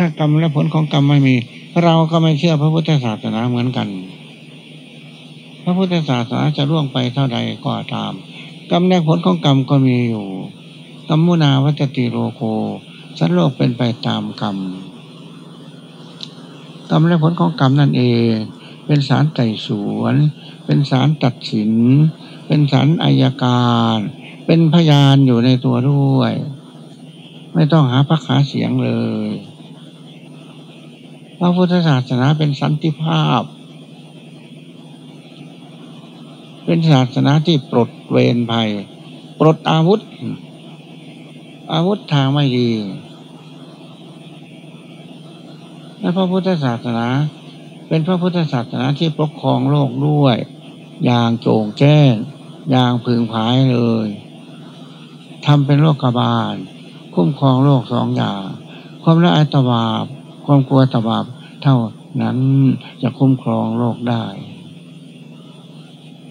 ถ้ากรรมและผลของกรรมไม่มี เราก็ไม่เชื่อพระพุทธศาสนาเหมือนกัน พระพุทธศาสนาจะล่วงไปเท่าใดก็ตาม กรรมและผลของกรรมก็มีอยู่กรรมุนาวัจติโรโคสันโลกเป็นไปตามกรรมกรรมและผลของกรรมนั่นเอง เป็นสารไต่สวน เป็นสารตัดสิน เป็นสารอายการ เป็นพยานอยู่ในตัวด้วย ไม่ต้องหาพักหาเสียงเลย พระพุทธศาสนาเป็นสันติภาพ เป็นศาสนาที่ปลดเวรภัย ปลดอาวุธ อาวุธทางไม่ดีและพระพุทธศาสนา เป็นพระพุทธศาสนาที่ปกครองโลกด้วย อย่างโจงแจ้ง อย่างพึงพายเลยทำเป็นโลกกบาล คุ้มครองโลกสองอย่าง ความละอายตบาบ ความกลัวตบาบเท่านั้นจะคุ้มครองโลกได้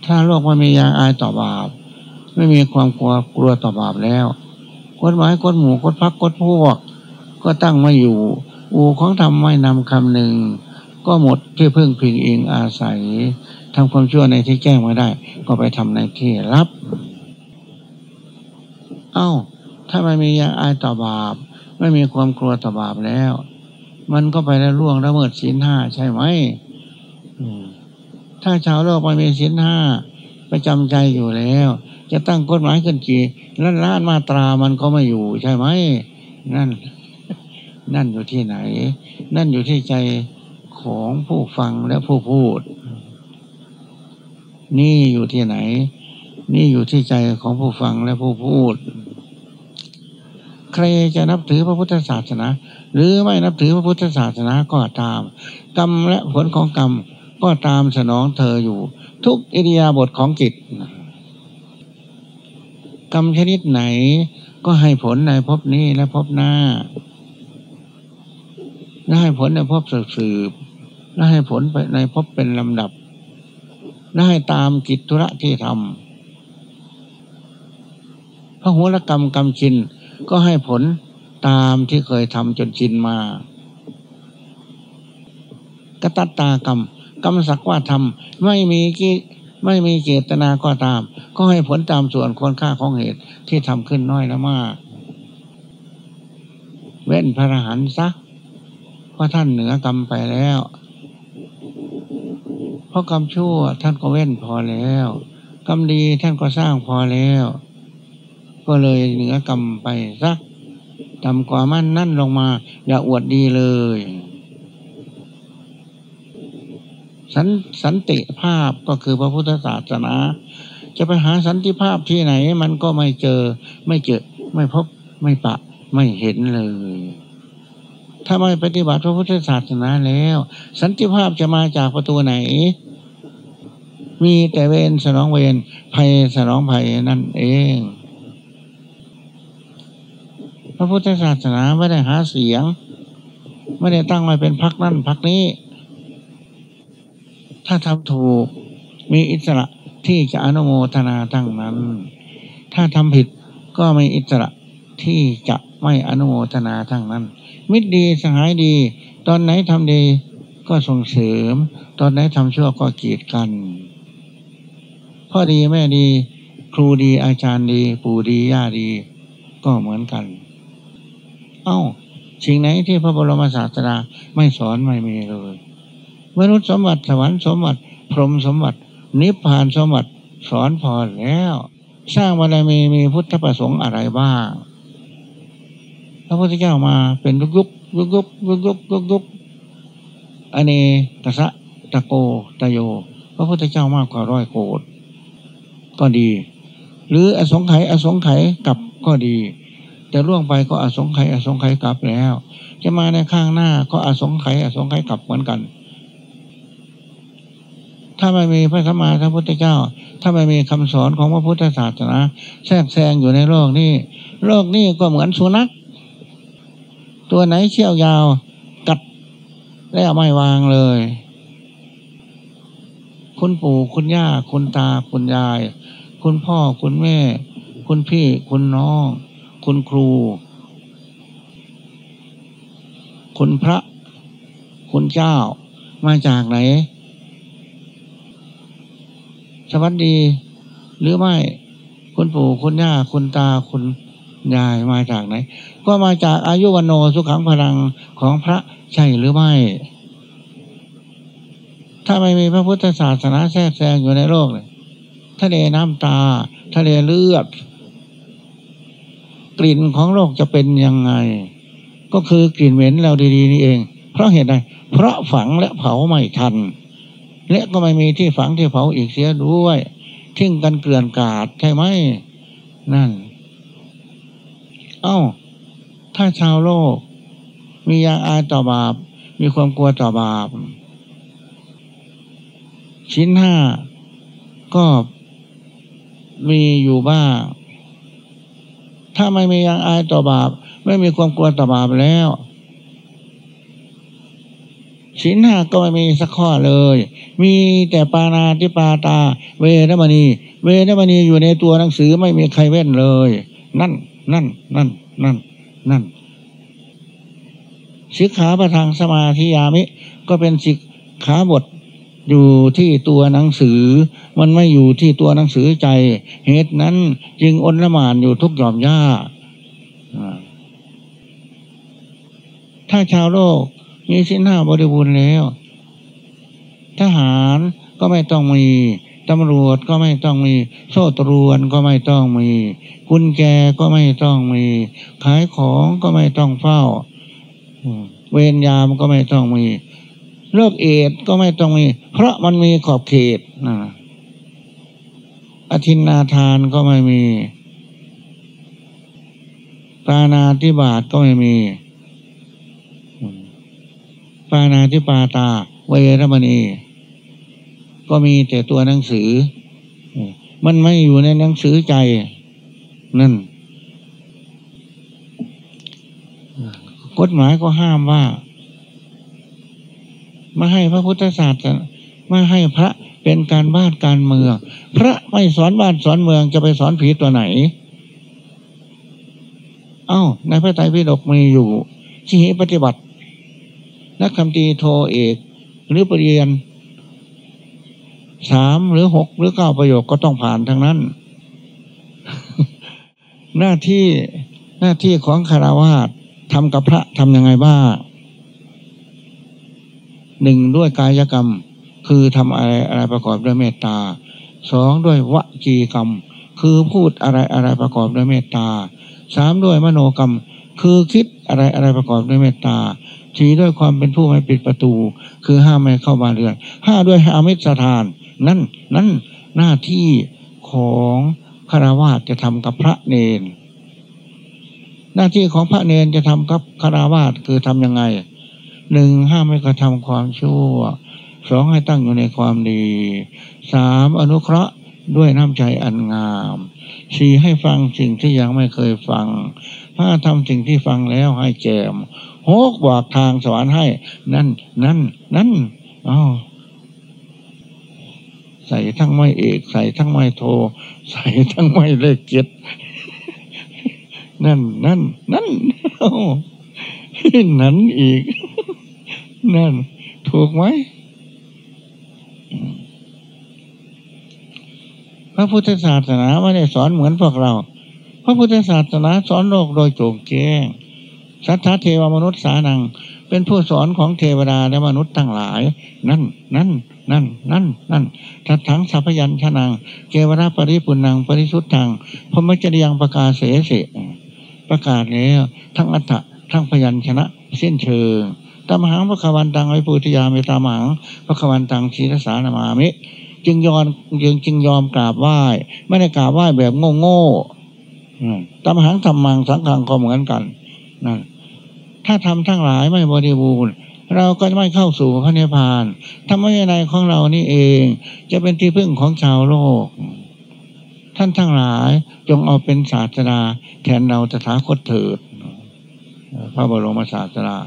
ถ้าโลกไม่มียางอายต่อบาป ไม่มีความกลัวกลัวต่อบาปแล้วกฎหมายกฎหมู่กฎพักกฎพวก ก็ตั้งมาอยู่ อูของธรรมไม่นำคำหนึ่ง ก็หมดที่พึ่งพิงเองอาศัยทำความชั่วในที่แจ้งไม่ได้ ก็ไปทำในที่รับ เอา้า ถ้าไม่มียาอายต่อบาป ไม่มีความกลัวต่อบาปแล้ว มันก็ไปแล้วล่วงละเมิดศีลห้าใช่ไหมถ้าชาวโลกไม่มีศีลห้าประจำใจอยู่แล้ว จะตั้งกฎหมายขึ้นกี่ล้านล้านมาตรามันก็ไม่อยู่ใช่ไหมนั่น นั่นอยู่ที่ไหน นั่นอยู่ที่ใจของผู้ฟังและผู้พูด นี่อยู่ที่ไหน นี่อยู่ที่ใจของผู้ฟังและผู้พูด ใครจะนับถือพระพุทธศาสนา หรือไม่นับถือพระพุทธศาสนาก็ตาม กรรมและผลของกรรมก็ตามสนองเธออยู่ ทุกอิริยาบถของจิตกรรมชนิดไหนก็ให้ผลในภพนี้และภพหน้าและให้ผลในภพสืบและให้ผลไปในภพเป็นลำดับและให้ตามกิจธุระที่ทำพระหัวรกรรมกรรมชิน ก็ให้ผลตามที่เคยทำจนชินมากตัตตากรรมกรรมสักว่าทำไม่มีกิไม่มีเจตนาก็ตาม ก็ให้ผลตามส่วนคนค่าของเหตุที่ทำขึ้นน้อยและมาก เว้นพระรหันซักเพราะท่านเหนือกรรมไปแล้ว เพราะกรรมชั่วท่านก็เว้นพอแล้ว กรรมดีท่านก็สร้างพอแล้ว ก็เลยเหนือกรรมไปสักต่ำกว่ามั่นนั่นลงมา อย่าอวดดีเลย สันสันติภาพก็คือพระพุทธศาสนา จะไปหาสันติภาพที่ไหน มันก็ไม่เจอ ไม่เจอ ไม่พบไม่ปะ ไม่เห็นเลย ถ้าไม่ปฏิบัติพระพุทธศาสนาแล้ว สันติภาพจะมาจากประตูไหน มีแต่เวรสนองเวรภัยสนองภัยนั่นเอง พระพุทธศาสนาไม่ได้หาเสียง ไม่ได้ตั้งมาเป็นพักนั่นพักนี้ ถ้าทำถูกมีอิสระที่จะอนุโมทนาตั้งนั้น ถ้าทำผิดก็มีอิสระที่จะไม่อนุโมทนาทั้งนั้น มิตรดีสหายดี ตอนไหนทำดีก็ส่งเสริม ตอนไหนทำชั่วก็กีดกัน พ่อดีแม่ดี ครูดีอาจารย์ดี ปู่ดีย่าดี ก็เหมือนกัน เอา้าสิ่งไหนที่พระบรมศาสดาไม่สอนไม่มีเลยมนุษย์สมบัติสวรรค์สมบัติ พรหมสมบัติ นิพพานสมบัติสอนพอแล้ว สร้างบารมีมีพุทธประสงค์อะไรบ้างพระพุทธเจ้ามาเป็นยุกยุกยุกยุกยุกยุกยุกยุกอเนตสะตะโกตะโย พระพุทธเจ้ามากกว่าร้อยโกดก็ดี หรืออสงไขยอสงไขยกลับก็ดี จะล่วงไปก็อสงไขยอสงไขยกลับแล้ว จะมาในข้างหน้าก็อสงไขยอสงไขยกลับเหมือนกัน ถ้าไม่มีพระสัมมาสัมพุทธเจ้า ถ้าไม่มีคำสอนของพระพุทธศาสนาแทรกแซงอยู่ในโลกนี้ โลกนี้ก็เหมือนสุนัขตัวไหนเชี่ยวยาวกัดแล้วไม่วางเลย คุณปู่คุณย่าคุณตาคุณยาย คุณพ่อคุณแม่ คุณพี่คุณน้อง คุณครู คุณพระ คุณเจ้า มาจากไหน สวัสดี หรือไม่ คุณปู่คุณย่า คุณตาคุณยายมาจากไหน ก็มาจากอายุวันโนสุขังพลังของพระใช่หรือไม่ ถ้าไม่มีพระพุทธศาสนาแทรกแซงอยู่ในโลกเลยทะเลน้ำตา ทะเลเลือด กลิ่นของโลกจะเป็นยังไง ก็คือกลิ่นเหม็นเราดีๆนี่เอง เพราะเหตุใดเพราะฝังและเผาไม่ทัน และก็ไม่มีที่ฝังที่เผาอีกเสียด้วยทิ้งกันเกลื่อนกาดใช่ไหมนั่น เอ้า ถ้าชาวโลก มียางอายต่อบาป มีความกลัวต่อบาป ชิ้นห้าก็มีอยู่บ้าง ถ้าไม่มียางอายต่อบาป ไม่มีความกลัวต่อบาปแล้วศีลห้าก็ไม่มีสักข้อเลย มีแต่ปานาติปาตา เวรมณี เวรมณีอยู่ในตัวหนังสือไม่มีใครเว้นเลย นั่น นั่น นั่น นั่น นั่นสิกขาประทางสมาธิยามิ ก็เป็นสิกขาบท อยู่ที่ตัวหนังสือ มันไม่อยู่ที่ตัวหนังสือใจ เหตุนั้นจึงอนละมานอยู่ทุกหย่อมย่าถ้าชาวโลกมีสินห้าบริบูรณ์แล้ว ทหารก็ไม่ต้องมี ตำรวจก็ไม่ต้องมี โซ่ตรวนก็ไม่ต้องมีกุญแจก็ไม่ต้องมี ขายของก็ไม่ต้องเฝ้า เวรยามก็ไม่ต้องมี เลิกเอดก็ไม่ต้องมี เพราะมันมีขอบเขตนะอธินนาทานก็ไม่มีปานาธิบาตก็ไม่มีปานาธิปาตา เวรมณี ก็มีแต่ตัวหนังสือ มันไม่อยู่ในหนังสือใจ นั่น กฎหมายก็ห้ามว่า ม่ให้พระพุทธศาสนาม่ให้พระเป็นการบ้านการเมือง พระไม่สอนบ้านสอนเมืองจะไปสอนผีตัวไหน เอา้าในพระไตรปิฎกมีอยู่ที่ปฏิบัตินักคำตีโทเอก หรือปรริญญาสามหรือหกหรือเก้าประโยคก็ต้องผ่านทั้งนั้น หน้าที่หน้าที่ของคารวาสทำกับพระทำยังไงบ้าง หนึ่งด้วยกายกรรม คือทำอะไรอะไรประกอบด้วยเมตตาสองด้วยวจีกรรม คือพูดอะไรอะไรประกอบด้วยเมตตาสามด้วยมโนกรรม คือคิดอะไรอะไรประกอบด้วยเมตตาสี่ด้วยความเป็นผู้ไม่ปิดประตู คือห้ามไม่เข้าบ้านเรือนห้าด้วยอามิสถาน นั่นนั่นหน้าที่ของคารวะจะทำกับพระเนน หน้าที่ของพระเนนจะทำกับคารวะคือทํำยังไง หนึ่งห้ามไม่กระทำความชั่วสองให้ตั้งอยู่ในความดีสามอนุเคราะห์ด้วยน้ำใจอันงามสี่ให้ฟังสิ่งที่ยังไม่เคยฟังห้าทำสิ่งที่ฟังแล้วให้แจมหกบอกทางสวรรค์ให้ นั่น นั่น นั่นอ้าวใส่ทั้งไม่เอก ใส่ทั้งไม่โท ใส่ทั้งไม่เลขเจ็ดนั่น นั่น นั่นนั่นอีก นั่น ถูกไหมพระพุทธศาสนาไม่ได้สอนเหมือนพวกเรา พระพุทธศาสนาสอนโลกโดยโจงแจ้ง สัทธาเทวมนุษย์สานัง เป็นผู้สอนของเทวดาและมนุษย์ทั้งหลาย นั่น นั่น นั่น นั่น นั่นทัดทั้งสัพยัญชนะเกวราปริปุนัง ปริสุทธังพมจริยังประกาศเสสประกาศแล้วทั้งอัฏฐะทั้งพยัญชนะเส้นเชิง ตามหังพระควันตังไว้ปุติยามิตามหังพระควันตังชีรสานามามิ จึงยอมจึงจึงยอมกราบไหว้ไม่ได้กราบไหว้แบบโง่โง่ตามหังทำมังสังขังก็เหมือนกันนั่นถ้าทำทั้งหลายไม่บริบูรณ์เราก็ไม่เข้าสู่พระนิพพานธรรมวินัยของเรานี่เอง จะเป็นที่พึ่งของชาวโลก ท่านทั้งหลายจงเอาเป็นศาสดาแทนเราตถาคตเถิดพระบรมศาสดา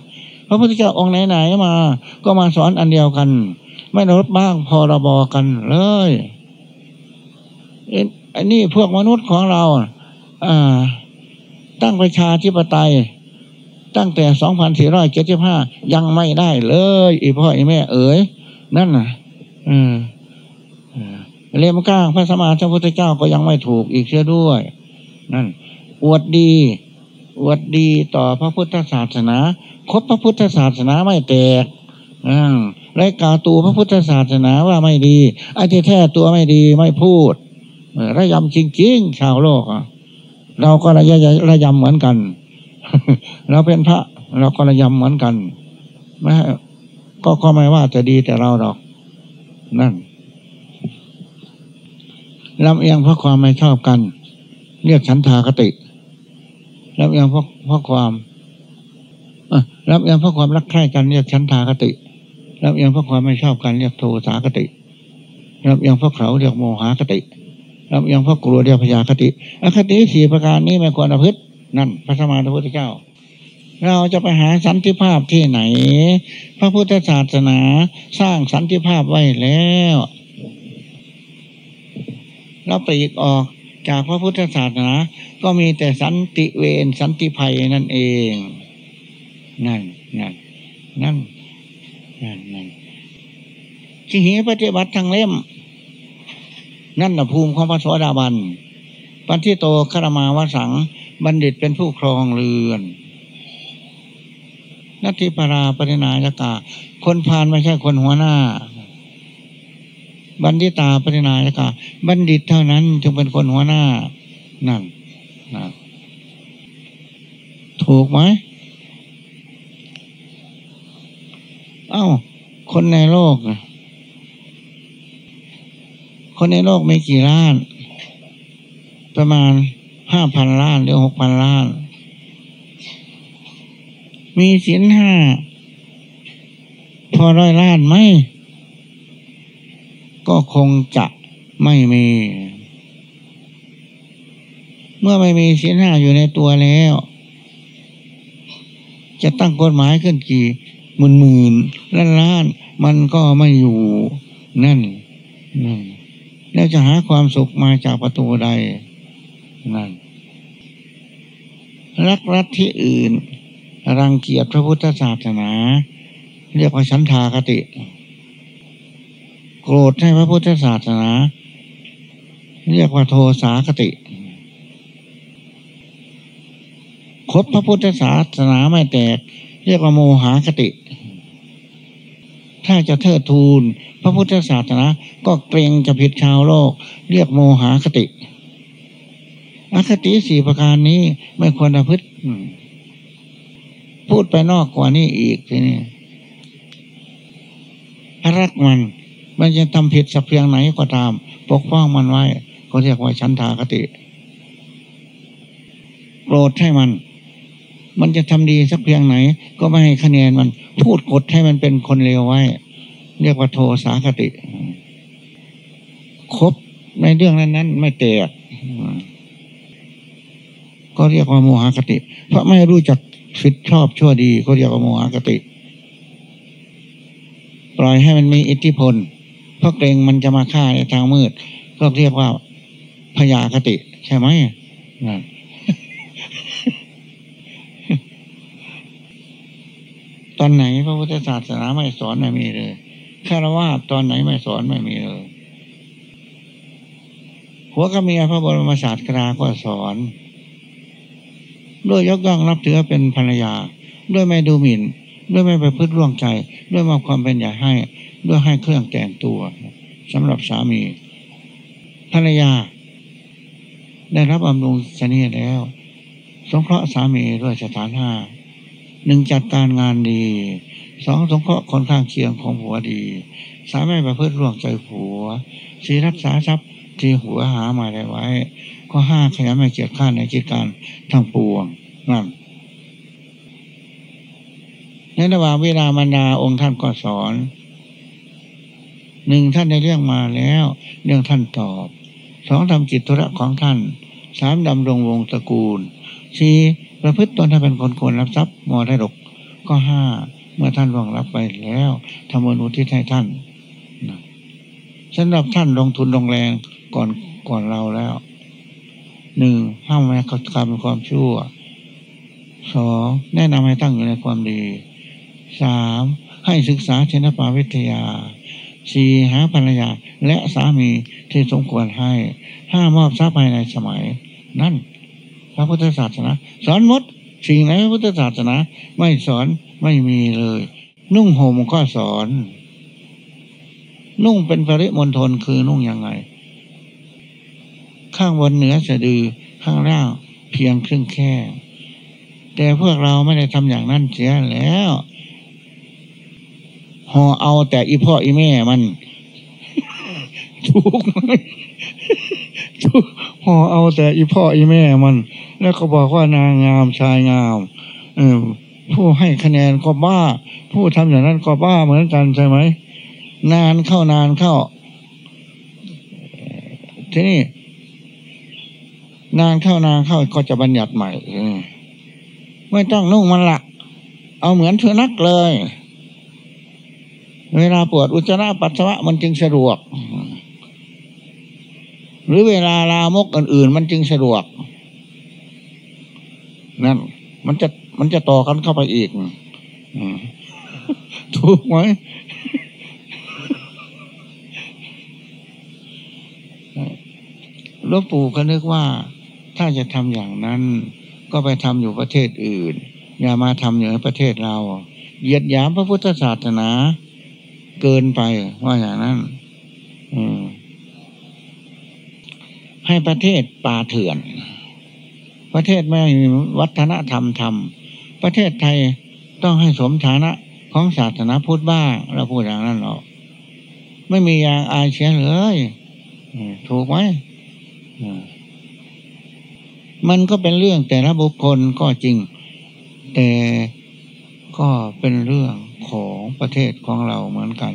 พระพุทธเจ้าองค์ไหนๆมา ก็มาสอนอันเดียวกัน ไม่ลดบ้างพอระบอกันเลยอันนี้พวกมนุษย์ของเราอ่าตั้งประชาธิปไตย ตั้งแต่สองพันสี่ร้อยเจ็ดสิบห้ายังไม่ได้เลย อีพ่ออีแม่เอ๋ย นั่นน่ะเรียมก้างพระสมมาสัมพุทธเจ้าก็ยังไม่ถูกอีกเชื่อด้วย นั่น อวดดี อวดดีต่อพระพุทธศาสนา คบพระพุทธศาสนาไม่แตกอ่าไรกาตูพระพุทธศาสนาว่าไม่ดีไอ้ที่แท้ตัวไม่ดีไม่พูดระยำจริงๆชาวโลกอะเราก็ระยระยำเหมือนกัน เราเป็นพระ เราก็ระยำเหมือนกันไม่ก็ก็ไม่ว่าจะดีแต่เราหรอก นั่นลำเอียงเพราะความไม่ชอบกัน เรียกฉันทากติ ลำเอียงเพราะเพราะความลำเอียงเพราะความรักใคร่กันเรียกฉันทากติลำเอียงเพราะความไม่ชอบกันเรียกโทสากติลำเอียงเพราะเขาเรียกโมหากติลำเอียงเพราะกลัวเรียกพยาคติอคติสี่ประการนี้ไม่ควรประพฤตินั่นพระสมมาพุทธเจ้า เราจะไปหาสันติภาพที่ไหน พระพุทธศาสนาสร้างสันติภาพไว้แล้วเราปลีกออก จากพระพุทธศาสนาก็มีแต่สันติเวรสันติภัยนั่นเอง นั่นนั่นนั่นนั่นนั่นจิหีปฏิบัติทางเล่ม นั่นนะภูมิของพระสวสดาบันปันที่โตคารมาวสัง บัณฑิตเป็นผู้ครองเรือนนัตถิปราปรินายกา คนพานไม่ใช่คนหัวหน้า บัณฑิตาปรินายกาบัณฑิตเท่านั้นจึงเป็นคนหัวหน้านั่นนั่นถูกไหมเอ้า คนในโลก คนในโลกมีกี่ล้าน ประมาณห้าพันล้านหรือหกพันล้าน มีสินห้า พอร้อยล้านไหม ก็คงจะไม่มี เมื่อไม่มีสินห้าอยู่ในตัวแล้ว จะตั้งกฎหมายขึ้นกี่หมื่นหมื่นล้านล้านมันก็ไม่อยู่นั่นนั่นแล้วจะหาความสุขมาจากประตูใดนั่นรักรัฐที่อื่น รังเกียจพระพุทธศาสนา เรียกว่าชั้นทาคติ โกรธให้พระพุทธศาสนา เรียกว่าโทสาคติคบพระพุทธศาสนาไม่แตก เรียกว่าโมหคติ ถ้าจะเทิดทูน พระพุทธศาสนา ก็เกรงจะผิดชาวโลก เรียกโมหคติอคติสี่ประการนี้ไม่ควรประพฤติพูดไปนอกกว่านี้อีกทีนี้รักมัน มันจะทำผิดสักเพียงไหนก็ตาม ปกป้องมันไว้เขาเรียกว่าชั้นทากติโกรธให้มัน มันจะทำดีสักเพียงไหน ก็ไม่ให้คะแนนมัน พูดกดให้มันเป็นคนเลวไว้ เรียกว่าโทสาคติ ครบในเรื่องนั้นนั้นไม่แตกก็เรียกว่าโมหคติ เพราะไม่รู้จักผิดชอบชั่วดี ก็เรียกว่าโมหคติ ปล่อยให้มันมีอิทธิพล เพราะเกรงมันจะมาฆ่าในทางมืด ก็เรียกว่าพยาคติ ใช่ไหมตอนไหนพระพุทธศาสนาไม่สอนไม่มีเลยคารวะตอนไหนไม่สอนไม่มีเลยหัวก็มีพระบรมศาสตราก็สอนด้วยยกย่องรับถือเป็นภรรยา ด้วยไม่ดูหมิ่น ด้วยไม่ไปพึ่งร่วงใจ ด้วยมอบความเป็นใหญ่ให้ ด้วยให้เครื่องแต่งตัวสำหรับสามี ภรรยา ได้รับบำรุงชนีแล้ว สงเคราะห์สามีด้วยสถานห้าหนึ่งจัดการงานดีสองสงเคราะห์คนข้างเคียงของผัวดี สามไม่ประพฤติร่วงใจผัวสี่รักษาทรัพย์ที่หัวหามาได้ไว้ข้อห้าขยันไม่เกียจข้านในกิจการทั้งปวงนั่นในระหว่างเวลามันดาองค์ท่านก็สอน หนึ่งท่านได้เรื่องมาแล้ว เรื่องท่านตอบสองทำจิตธุระของท่านสามดำรงวงตระกูลสี่ประพฤติตนถ้าเป็นคนควรรับทรัพย์มรดกก็ห้าเมื่อท่านล่วงรับไปแล้วทำบุญอุทิศให้ท่านสำหรับท่านลงทุนลงแรงก่อนก่อนเราแล้วหนึ่งห้ามแม้กรรมความชั่วสองแนะนำให้ตั้งอยู่ในความดีสามให้ศึกษาเชนปาวิทยา สี่หาภรรยาและสามีที่สมควรให้ห้ามอบทรัพย์ภายในสมัย นั่น พระพุทธศาสนา สอนมดสิ่งไหนพระพุทธศาสนาไม่สอนไม่มีเลย นุ่งห่มก็สอน นุ่งเป็นปริมณฑลคือนุ่งยังไง ข้างบนเหนือสะดือข้างล่างเพียงครึ่งแค่ แต่พวกเราไม่ได้ทำอย่างนั้นเสียแล้ว ห่อเอาแต่อีพ่ออีแม่มันถูกไหมห่อเอาแต่อีพ่ออีแม่มัน แล้วก็บอกว่านางงามชายงาม เออผู้ให้คะแนนก็บ้า ผู้ทำอย่างนั้นก็บ้าเหมือนกันใช่ไหมนานเข้านานเข้า ทีนี้นานเข้านานเข้าก็จะบัญญัติใหม่ไม่ต้องนุ่งมันละเอาเหมือนเธอนักเลย เวลาปวดอุจจาระปัสสาวะมันจึงสะดวก หรือเวลาลามกอื่น ๆ มันจึงสะดวก นั่น มันจะมันจะต่อกันเข้าไปอีกถูกไหมหลวงปู่ก็นึกว่า ถ้าจะทำอย่างนั้น ก็ไปทำอยู่ประเทศอื่น อย่ามาทำอยู่ในประเทศเราเหยียดหยามพระพุทธศาสนา เกินไปว่าอย่างนั้นให้ประเทศป่าเถื่อน ประเทศไม่มีวัฒนธรรมธรรม ประเทศไทยต้องให้สมฐานะของศาสนาพุทธบ้างเราพูดอย่างนั้นหรอกไม่มีอย่างอายเชียเลยถูกไหมมันก็เป็นเรื่องแต่ละบุคคลก็จริง แต่ก็เป็นเรื่อง ของประเทศของเราเหมือนกัน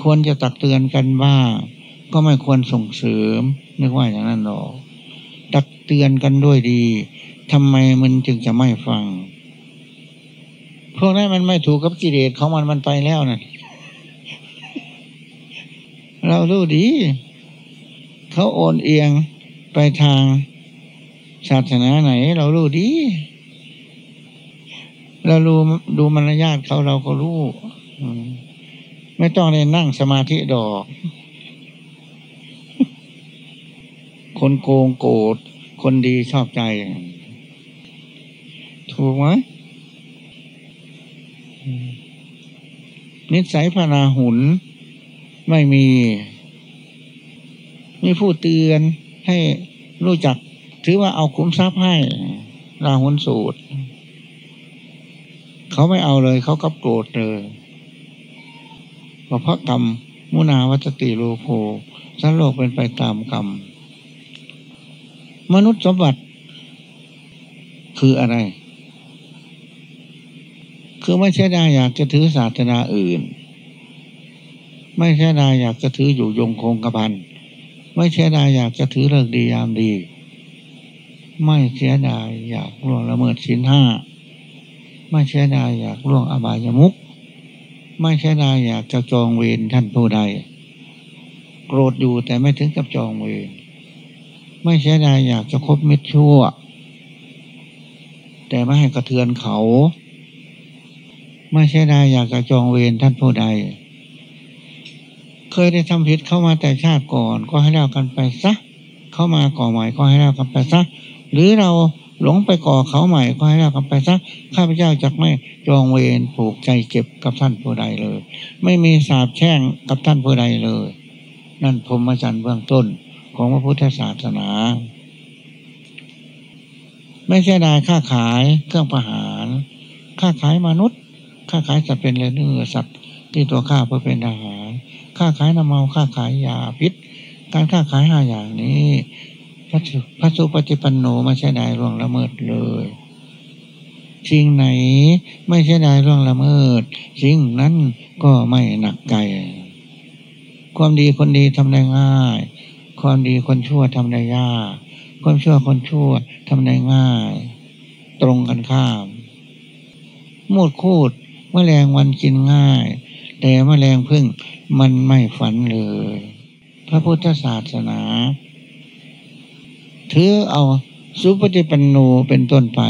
ควรจะตักเตือนกันบ้างก็ไม่ควรส่งเสริมนึกว่าอย่างนั้นหรอกตักเตือนกันด้วยดีทำไมมันจึงจะไม่ฟัง พวกนั้นมันไม่ถูกกับกิเลสของมันมันไปแล้วนะ่ะเรารู้ดี เขาโอนเอียงไปทางศาสนาไหน เรารู้ดี เราดูดูมารยาทเขาเราก็รู้ไม่ต้องเลยนั่งสมาธิดอก คนโกงโกรธคนดีชอบใจ ถูกไหมนิสัยพนาหุนไม่มี มีผู้เตือนให้รู้จัก ถือว่าเอาคุ้มทรัพย์ให้ลาหุนสูตร เขาไม่เอาเลย เขาก็โกรธเลยเพราะกรรม มุนาวัตติโลโภสันโลกเป็นไปตามกรรม มนุษย์สมบัติคืออะไร คือไม่ใช่ได้อยากจะถือศาสนาอื่น ไม่ใช่ได้อยากจะถืออยู่ยงคงกระพัน ไม่ใช่ได้อยากจะถือเลิกดียามดี ไม่เสียดายอยากล่วงละเมิดสินห้า ไม่ใช่ได้อยากล่วงอบายมุกไม่ใช่ได้อยากจะจองเวรท่านผู้ใด โกรธอยู่แต่ไม่ถึงกับจองเวรไม่ใช่ได้อยากจะคบมิตรชั่ว แต่ไม่ให้กระเทือนเขา ไม่ใช่ได้อยากจะจองเวรท่านผู้ใด เคยได้ทำผิดเข้ามาแต่ชาติก่อนก็ให้เล่ากันไปซะ เข้ามาก่อใหม่ก็ให้เล่ากันไปซะ หรือเรา หลงไปก่อเขาใหม่ก็ให้เรากันไปซะข้าพเจ้าจักไม่จองเวรผูกใจเจ็บกับท่านผู้ใดเลย ไม่มีสาบแช่งกับท่านผู้ใดเลย นั่นพรมจันทร์เบื้องต้นของพระพุทธศาสนา ไม่ใช่นายค้าขายเครื่องประหารค้าขายมนุษย์ค้าขายสัตว์เป็นเนื้อสัตว์ที่ตัวข้าเพื่อเป็นอาหารค้าขายน้ำเมาค้าขายยาพิษ การค้าขายห้าอย่างนี้ พระพระสุปฏิปันโนไม่ใช่ได้ร่วงละเมิดเลยสิ่งไหนไม่ใช่ได้ร่วงละเมิด สิ่งนั้นก็ไม่หนักใจ ความดีคนดีทำได้ง่าย ความดีคนชั่วทำได้ยาก ความชั่วคนชั่วทำได้ง่าย ตรงกันข้าม มูดคูดมแมลงวันกินง่าย แต่มแมลงพึ่งมันไม่ฝันเลย พระพุทธศาสนา ถือเอาสุปฏิปันโนเป็นต้นไป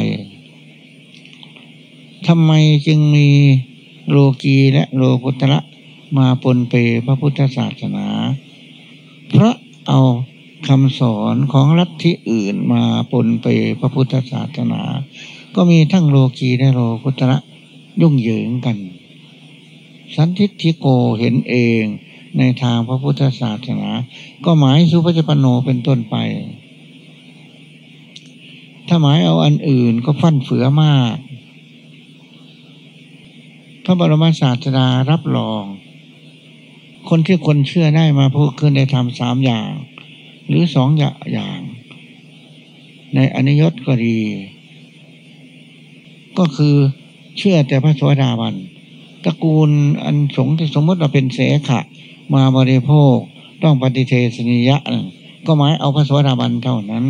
ทำไมจึงมีโลกีและโลกุตระมาปนเปพระพุทธศาสนา เพราะเอาคำสอนของลัทธิอื่นมาปนเปพระพุทธศาสนา ก็มีทั้งโลกีและโลกุตระยุ่งเหยิงกัน สันทิฏฐิโกเห็นเองในทางพระพุทธศาสนา ก็หมายสุภจปโนเป็นต้นไป ถ้าหมายเอาอันอื่นก็ฟั่นเฟือมาก พระบรมศาสดารับรอง คนที่คนเชื่อได้มาพูดขึ้นได้ทำสามอย่าง หรือสองอย่าง ในอนิยตก็ดี ก็คือเชื่อแต่พระสวสดาบันตระกูลอันสงที่สมมติเราเป็นเสขะ มาบริโภคต้องปฏิเทศนิยะ ก็หมายเอาพระสวสดาบันเท่านั้น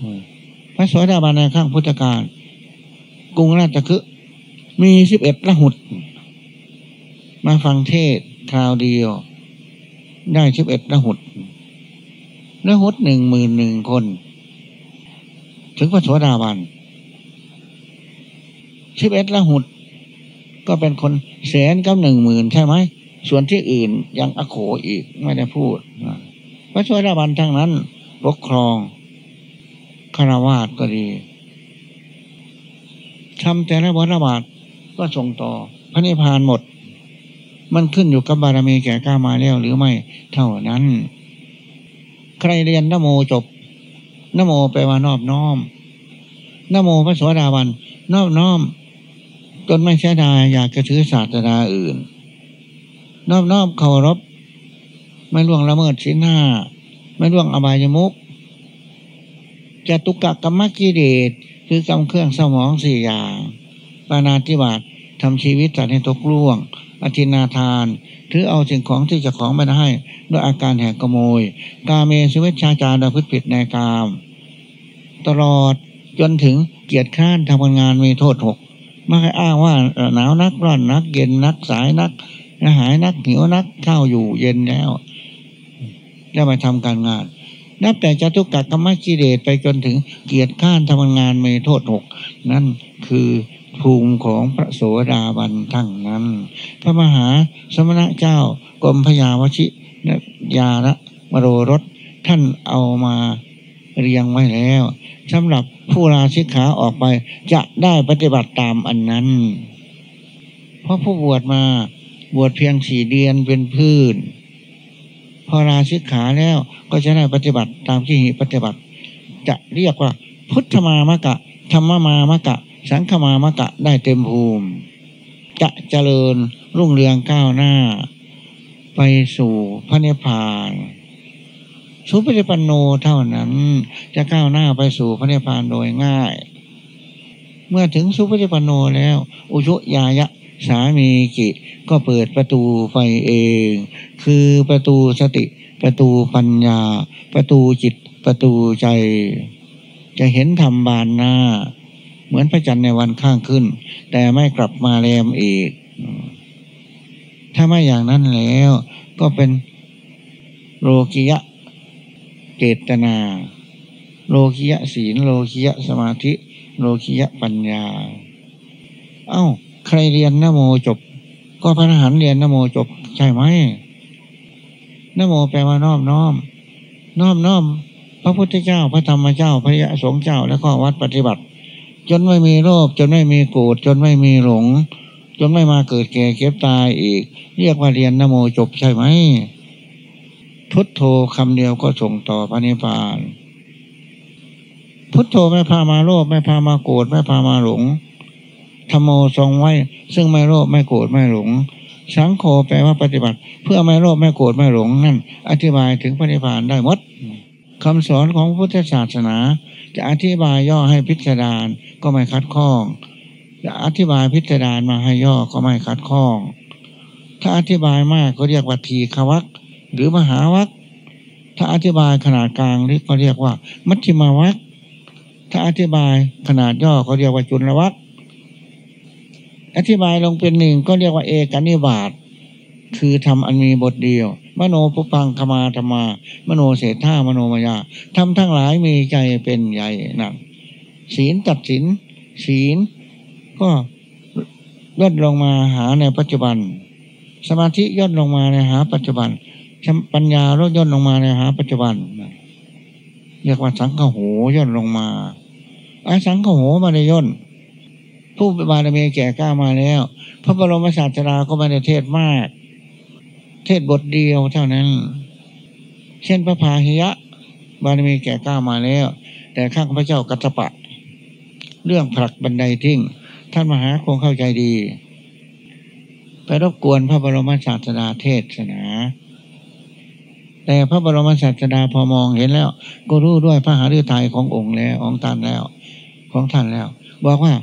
พ ระสวสดาบันในข้างพุทธกาลกรุงราชคฤห์มีสิบเอ็ดละหุด มาฟังเทศคราวเดียว ได้สิบเอ็ดละหุดละหุดหนึ่งหมื่นหนึ่งคน ถึงพระสวสดาบันสิบเอ็ดละหุด ก็เป็นคนแสนกับหนึ่งหมื่นใช่ไหม ส่วนที่อื่นยังอโขอีกไม่ได้พูด พระช่วยราบันทั้งนั้น ปกครอง คารวาสก็ดีทำแต่ละวัฏบาทก็ส่งต่อ พระนิพพานหมด มันขึ้นอยู่กับบารมีแก่กล้ามาแล้วหรือไม่ เท่านั้น ใครเรียนนโมจบนโมแปลว่านอบน้อมนโมพระสวสดาบัน นอบน้อมจนไม่เสียดายอยากจะถือศาสตราอื่น นอบนอบเคารพไม่ล่วงละเมิดสินห้า ไม่ล่วงอบายมุก จะตุกะกรรมกิเลสคือกรรมเครื่องสมองสี่อย่างปานาติบาตทำชีวิตจัดให้ตกล่วง อธินาทาน ถือเอาสิ่งของที่จะของไม่ได้ ด้วยอาการแหกขโมย กาเมสวิชาจารดาพฤติผิดในกาม ตลอดจนถึงเกียรติข้านทำงานมีโทษหกไม่ให้อ้างว่าหนาวนักร้อนนัก เย็นนักสายนักหายนักหิวนักเข้าอยู่เย็นแล้ว แล้วมาทำการงาน นับแต่จตุกักกรรมกิเลสไปจนถึงเกียรติข้านทำงานมีโทษหกนั่นคือภูมิของพระโสดาบันทั้งนั้น พระมหาสมณะเจ้ากรมพยาวชิยาละมโรรสท่านเอามาเรียงไว้แล้วสำหรับผู้ลาสิกขาออกไปจะได้ปฏิบัติตามอันนั้น เพราะผู้บวชมาบวชเพียงสี่เดือนเป็นพื้น พอลาสิกขาแล้วก็จะได้ปฏิบัติตามที่หิปฏิบัติ จะเรียกว่า พุทธมามะกะธรรมมามะกะ สังฆมามะกะได้เต็มภูมิ จะเจริญรุ่งเรืองก้าวหน้า ไปสู่พระนิพพานสุปฏิปันโนเท่านั้นจะก้าวหน้าไปสู่พระนิพพานโดยง่าย เมื่อถึงสุปฏิปันโนแล้ว อุชุยายะ สามีกิก็เปิดประตูไปเอง คือประตูสติ ประตูปัญญา ประตูจิต ประตูใจ จะเห็นธรรมบานหน้า เหมือนพระจันทร์ในวันข้างขึ้น แต่ไม่กลับมาแรมอีก ถ้าไม่อย่างนั้นแล้ว ก็เป็นโลกิยะเจตนา โลกิยะศีล โลกิยะสมาธิ โลกิยะปัญญา เอา้า ใครเรียนนโมจบ ก็พระอรหันต์เรียนนโมจบ ใช่ไหมนโมแปลว่าน้อบน้อมน้อมน้อม พระพุทธเจ้าพระธรรมเจ้าพระยะสงฆ์เจ้า แล้วก็วัดปฏิบัติ จนไม่มีโลภจนไม่มีโกรธจนไม่มีหลง จนไม่มาเกิดแก่เก็บตายอีก เรียกว่าเรียนนโมจบใช่ไหมพุทโธคำเดียวก็ส่งต่อพระนิพพาน พุทโธไม่พามาโลภไม่พามาโกรธไม่พามาหลง ธรรมโมทรงไว้ ซึ่งไม่โลภไม่โกรธไม่หลง สังโฆแปลว่าปฏิบัติ เพื่อไม่โลภไม่โกรธไม่หลงนั่น อธิบายถึงพระนิพพานได้หมดคำสอนของพุทธศาสนา จะอธิบายย่อให้พิจารณาก็ไม่คัดข้อง จะอธิบายพิจารณามาให้ย่อก็ไม่คัดข้อง ถ้าอธิบายมากก็เรียกว่าทีฆวักหรือมหาวักถ้าอธิบายขนาดกลางนี่ก็เรียกว่า มัชฌิมาวักถ้าอธิบายขนาดย่อเขาเรียกว่าจุลวัก อธิบายลงเป็นหนึ่งก็เรียกว่าเอกนิบาตคือทำอันมีบทเดียว มโนปุพังคมาธรรมา มโนเศรษฐามโนมายาทำทั้งหลายมีใจเป็นใหญ่หนักศีลตัดสิน ศีลก็ย่นลงมาหาในปัจจุบัน สมาธิย่นลงมาในหาปัจจุบันปัญญาลดย่นลงมาในหาปัจจุบันเรียกว่าสังขโหย่นลงมาไอ้สังขโหมาในย่น ผู้บารมีแก่กล้ามาแล้ว พระบรมศาสดาก็ไม่ได้เทศมาก เทศบทเดียวเท่านั้น เช่นพระพาหิยะ บารมีแก่กล้ามาแล้ว แต่ข้างพระเจ้ากัตปะ เรื่องผลักบันไดทิ้ง ท่านมหาคงเข้าใจดี ไปรบกวนพระบรมศาสดาเทศนาแต่พระบรมศาสดาพอมองเห็นแล้ว ก็รู้ด้วยพระหฤทัยขององค์แล้วของท่านแล้ว ของท่านแล้ว บอกว่า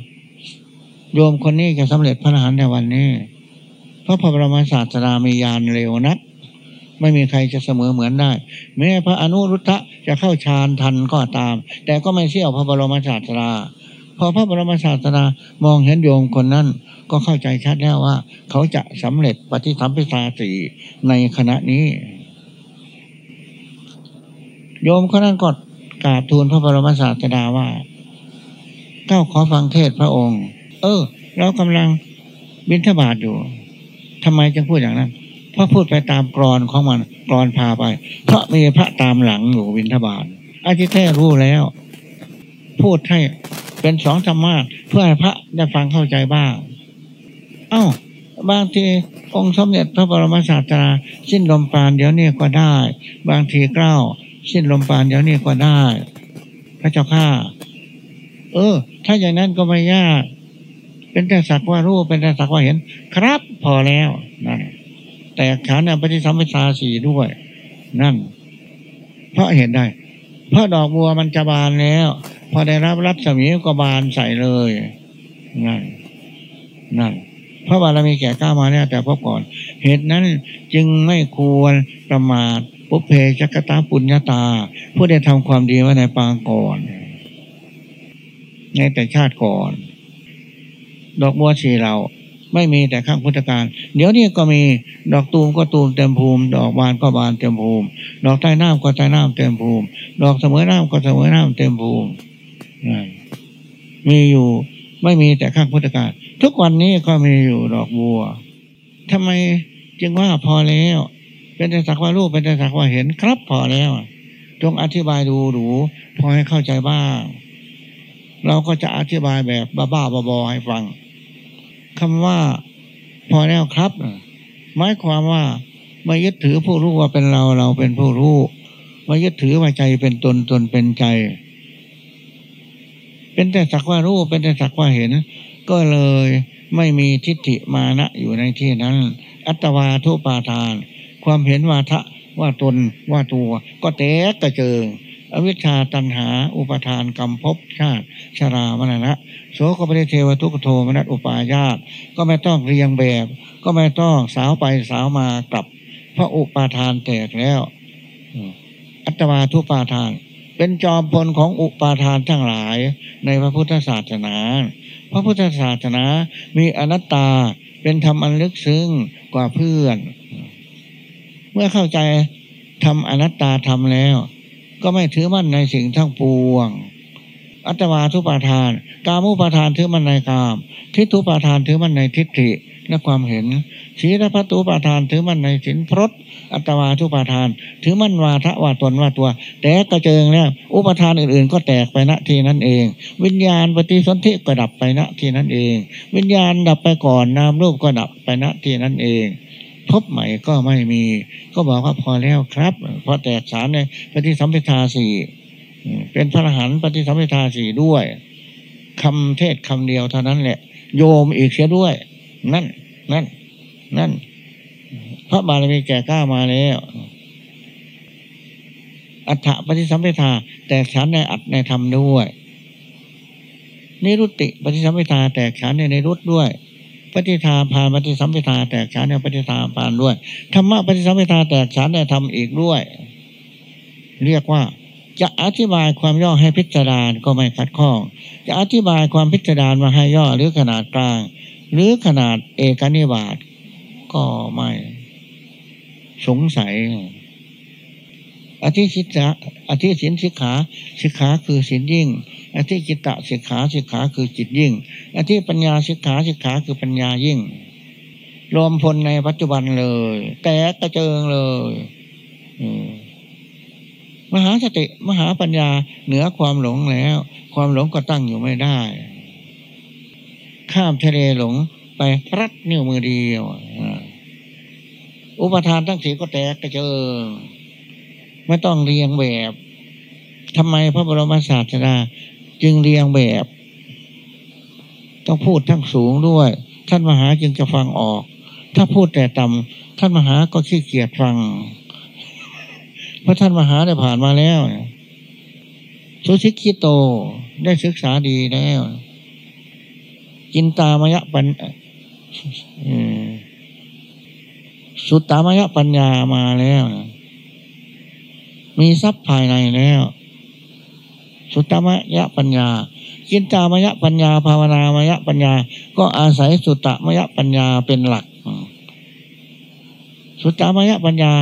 โยมคนนี้จะสำเร็จพระอรหันต์ในวันนี้ เพราะพระบรมศาสดามียานเร็วนัก ไม่มีใครจะเสมอเหมือนได้ แม้พระอนุรุทธะจะเข้าฌานทันก็ตาม แต่ก็ไม่เชี่ยวพระบรมศาสดาพอพระบรมศาสดามองเห็นโยมคนนั้นก็เข้าใจชัดแล้วว่า เขาจะสำเร็จปฏิสัมพิทาสีในขณะนี้ โยมคนนั้นก็กราบทูลพระบรมศาสดาว่าเก้าขอฟังเทศพระองค์ เออ เรากำลังบิณฑบาตอยู่ทำไมจึงพูดอย่างนั้น เพราะพูดไปตามกรอนของมันกรอนพาไป เพราะมีพระตามหลังอยู่บิณฑบาตอาทิแท้รู้แล้ว พูดให้เป็นสองธรรมะเพื่อให้พระได้ฟังเข้าใจบ้าง เอา้า บางทีองค์สมเด็จพระบรมศาสดาสิ้นลมปราณเดี๋ยวนี้ก็ได้ บางทีเกล้า สิ้นลมปานเดี๋ยวนี้ก็ได้ พระเจ้าข้าเออ ถ้าอย่างนั้นก็ไม่ยาก เป็นแต่สักว่ารู้เป็นแต่สักว่าเห็น ครับ พอแล้วนั่นแต่ขันปฏิสัมพิทาสี่ด้วย นั่น เพราะเห็นได้ เพราะดอกบัวมันจะบานแล้ว พอได้รับรับสมีก็บานใส่เลยนั่นนั่นพระบารมีแก่ก้ามาแล้วแต่พบก่อน เหตุนั้นจึงไม่ควรประมาทปุเพชกตาปุญญาตา ผู้ได้ทำความดีไว้ในปางก่อน ในแต่ชาติก่อน ดอกบัวสีเราไม่มีแต่ข้างพุทธการ เดี๋ยวนี้ก็มีดอกตูมก็ตูมเต็มภูมิ ดอกบานก็บานเต็มภูมิ ดอกใต้น้ำก็ใต้น้ำเต็มภูมิ ดอกเสมอน้ำก็เสมอน้ำเต็มภูมิมีอยู่ไม่มีแต่ข้างพุทธการ ทุกวันนี้ก็มีอยู่ดอกบัวทำไมจึงว่าพอแล้ว เป็นแต่สักว่ารูปเป็นแต่สักว่าเห็นครับพอแล้วจงอธิบายดูดูพอให้เข้าใจบ้าง เราก็จะอธิบายแบบบ้าๆบอๆให้ฟังคำว่า พอแล้วครับหมายความว่าไม่ยึดถือผู้รู้ว่าเป็นเราเราเป็นผู้รู้ไม่ยึดถือว่าใจเป็นตนตนเป็นใจ เป็นแต่สักว่ารู้เป็นแต่สักว่าเห็น ก็เลยไม่มีทิฏฐิมานะอยู่ในที่นั้น อัตวาทุปาทาน ความเห็นว่าทะว่าตนว่าตัว ก็แตกกระเจิง อวิชชาตันหา อุปทานกรรมภพชาติชรามรณะโสกปริเทวทุกโทมนัตอุปายาตก็ไม่ต้องเรียงแบบ ก็ไม่ต้องสาวไปสาวมากลับเพราะอุปาทานแตกแล้ว อัตวาทุปาทาน เป็นจอมพลของอุปาทานทั้งหลายในพระพุทธศาสนา พระพุทธศาสนามีอนัตตาเป็นธรรมอันลึกซึ้งกว่าเพื่อน เมื่อเข้าใจทำอนัตตาทำแล้ว ก็ไม่ถือมั่นในสิ่งทั้งปวง อัตวาทุปาทาน กามุปาทานถือมั่นในกาม ทิฏฐุปาทานถือมั่นในทิฏฐิและความเห็นศีลพัตุปาทานถือมั่นในสินพรตอัตวาทุปาทาน ถือมั่นวาทะวาตนว่าตัว แต่กระเจิงแล้วอุปทานอื่นๆ ก็แตกไปณที่นั้นเอง วิญญาณปฏิสนธิก็ดับไปณที่นั้นเอง วิญญาณดับไปก่อนนามรูปก็ดับไปณที่นั้นเอง พบใหม่ก็ไม่มี ก็บอกว่าพอแล้วครับพอแตกฉานในปฏิสัมพิทาสี่เป็นพระอรหันต์ปฏิสัมพิทาสี่ด้วยคำเทศคำเดียวเท่านั้นแหละ โยมอีกเสียด้วย นั่น นั่น นั่น พระบารมีแก่กล้ามาแล้วอัฏฐปฏิสัมพิทา แตกฉานในอัตในธรรมด้วยนิรุตติปฏิสัมพิทาแตกฉานในในรุตด้วย ปฏิทาพานปฏิสัมพิทาแตกฉานในปฏิทาพานด้วยธรรมะปฏิสัมพิทาแตกฉานในธรรมอีกด้วย เรียกว่าจะอธิบายความย่อให้พิจารณาก็ไม่ขัดข้อง จะอธิบายความพิจารณามาให้ย่อหรือขนาดกลาง หรือขนาดเอกนิบาตก็ไม่สงสัย อธิสิทธะอธิสินสิกขาสิกขาคือสินยิ่ง อธิจิตตสิกขาสิกขาคือจิตยิ่งอธิปัญญาสิกขาสิกขาคือปัญญายิ่ง รวมพลในปัจจุบันเลย แต่กระเจิงเลยมหาสติมหาปัญญาเหนือความหลงแล้ว ความหลงก็ตั้งอยู่ไม่ได้ ข้ามทะเลหลงไปรัดนิ้วมือเดียวอุปทานทั้งสีก็แตกกระเจิงไม่ต้องเรียงแบบทำไมพระบรมศาสดา จึงเรียงแบบ ต้องพูดทั้งสูงด้วย ท่านมหาจึงจะฟังออก ถ้าพูดแต่ต่ำท่านมหาก็ขี้เกียจฟัง เพราะท่านมหาได้ผ่านมาแล้วสุชิคิโตได้ศึกษาดีแล้วกินตามยะปัญสุตตามยะปัญญามาแล้ว มีทรัพย์ภายในแล้ว สุตตามยะปัญญา กินตามยะปัญญา ภาวนามยะปัญญา ก็อาศัยสุตตามยะปัญญาเป็นหลัก สุตตามยะปัญญา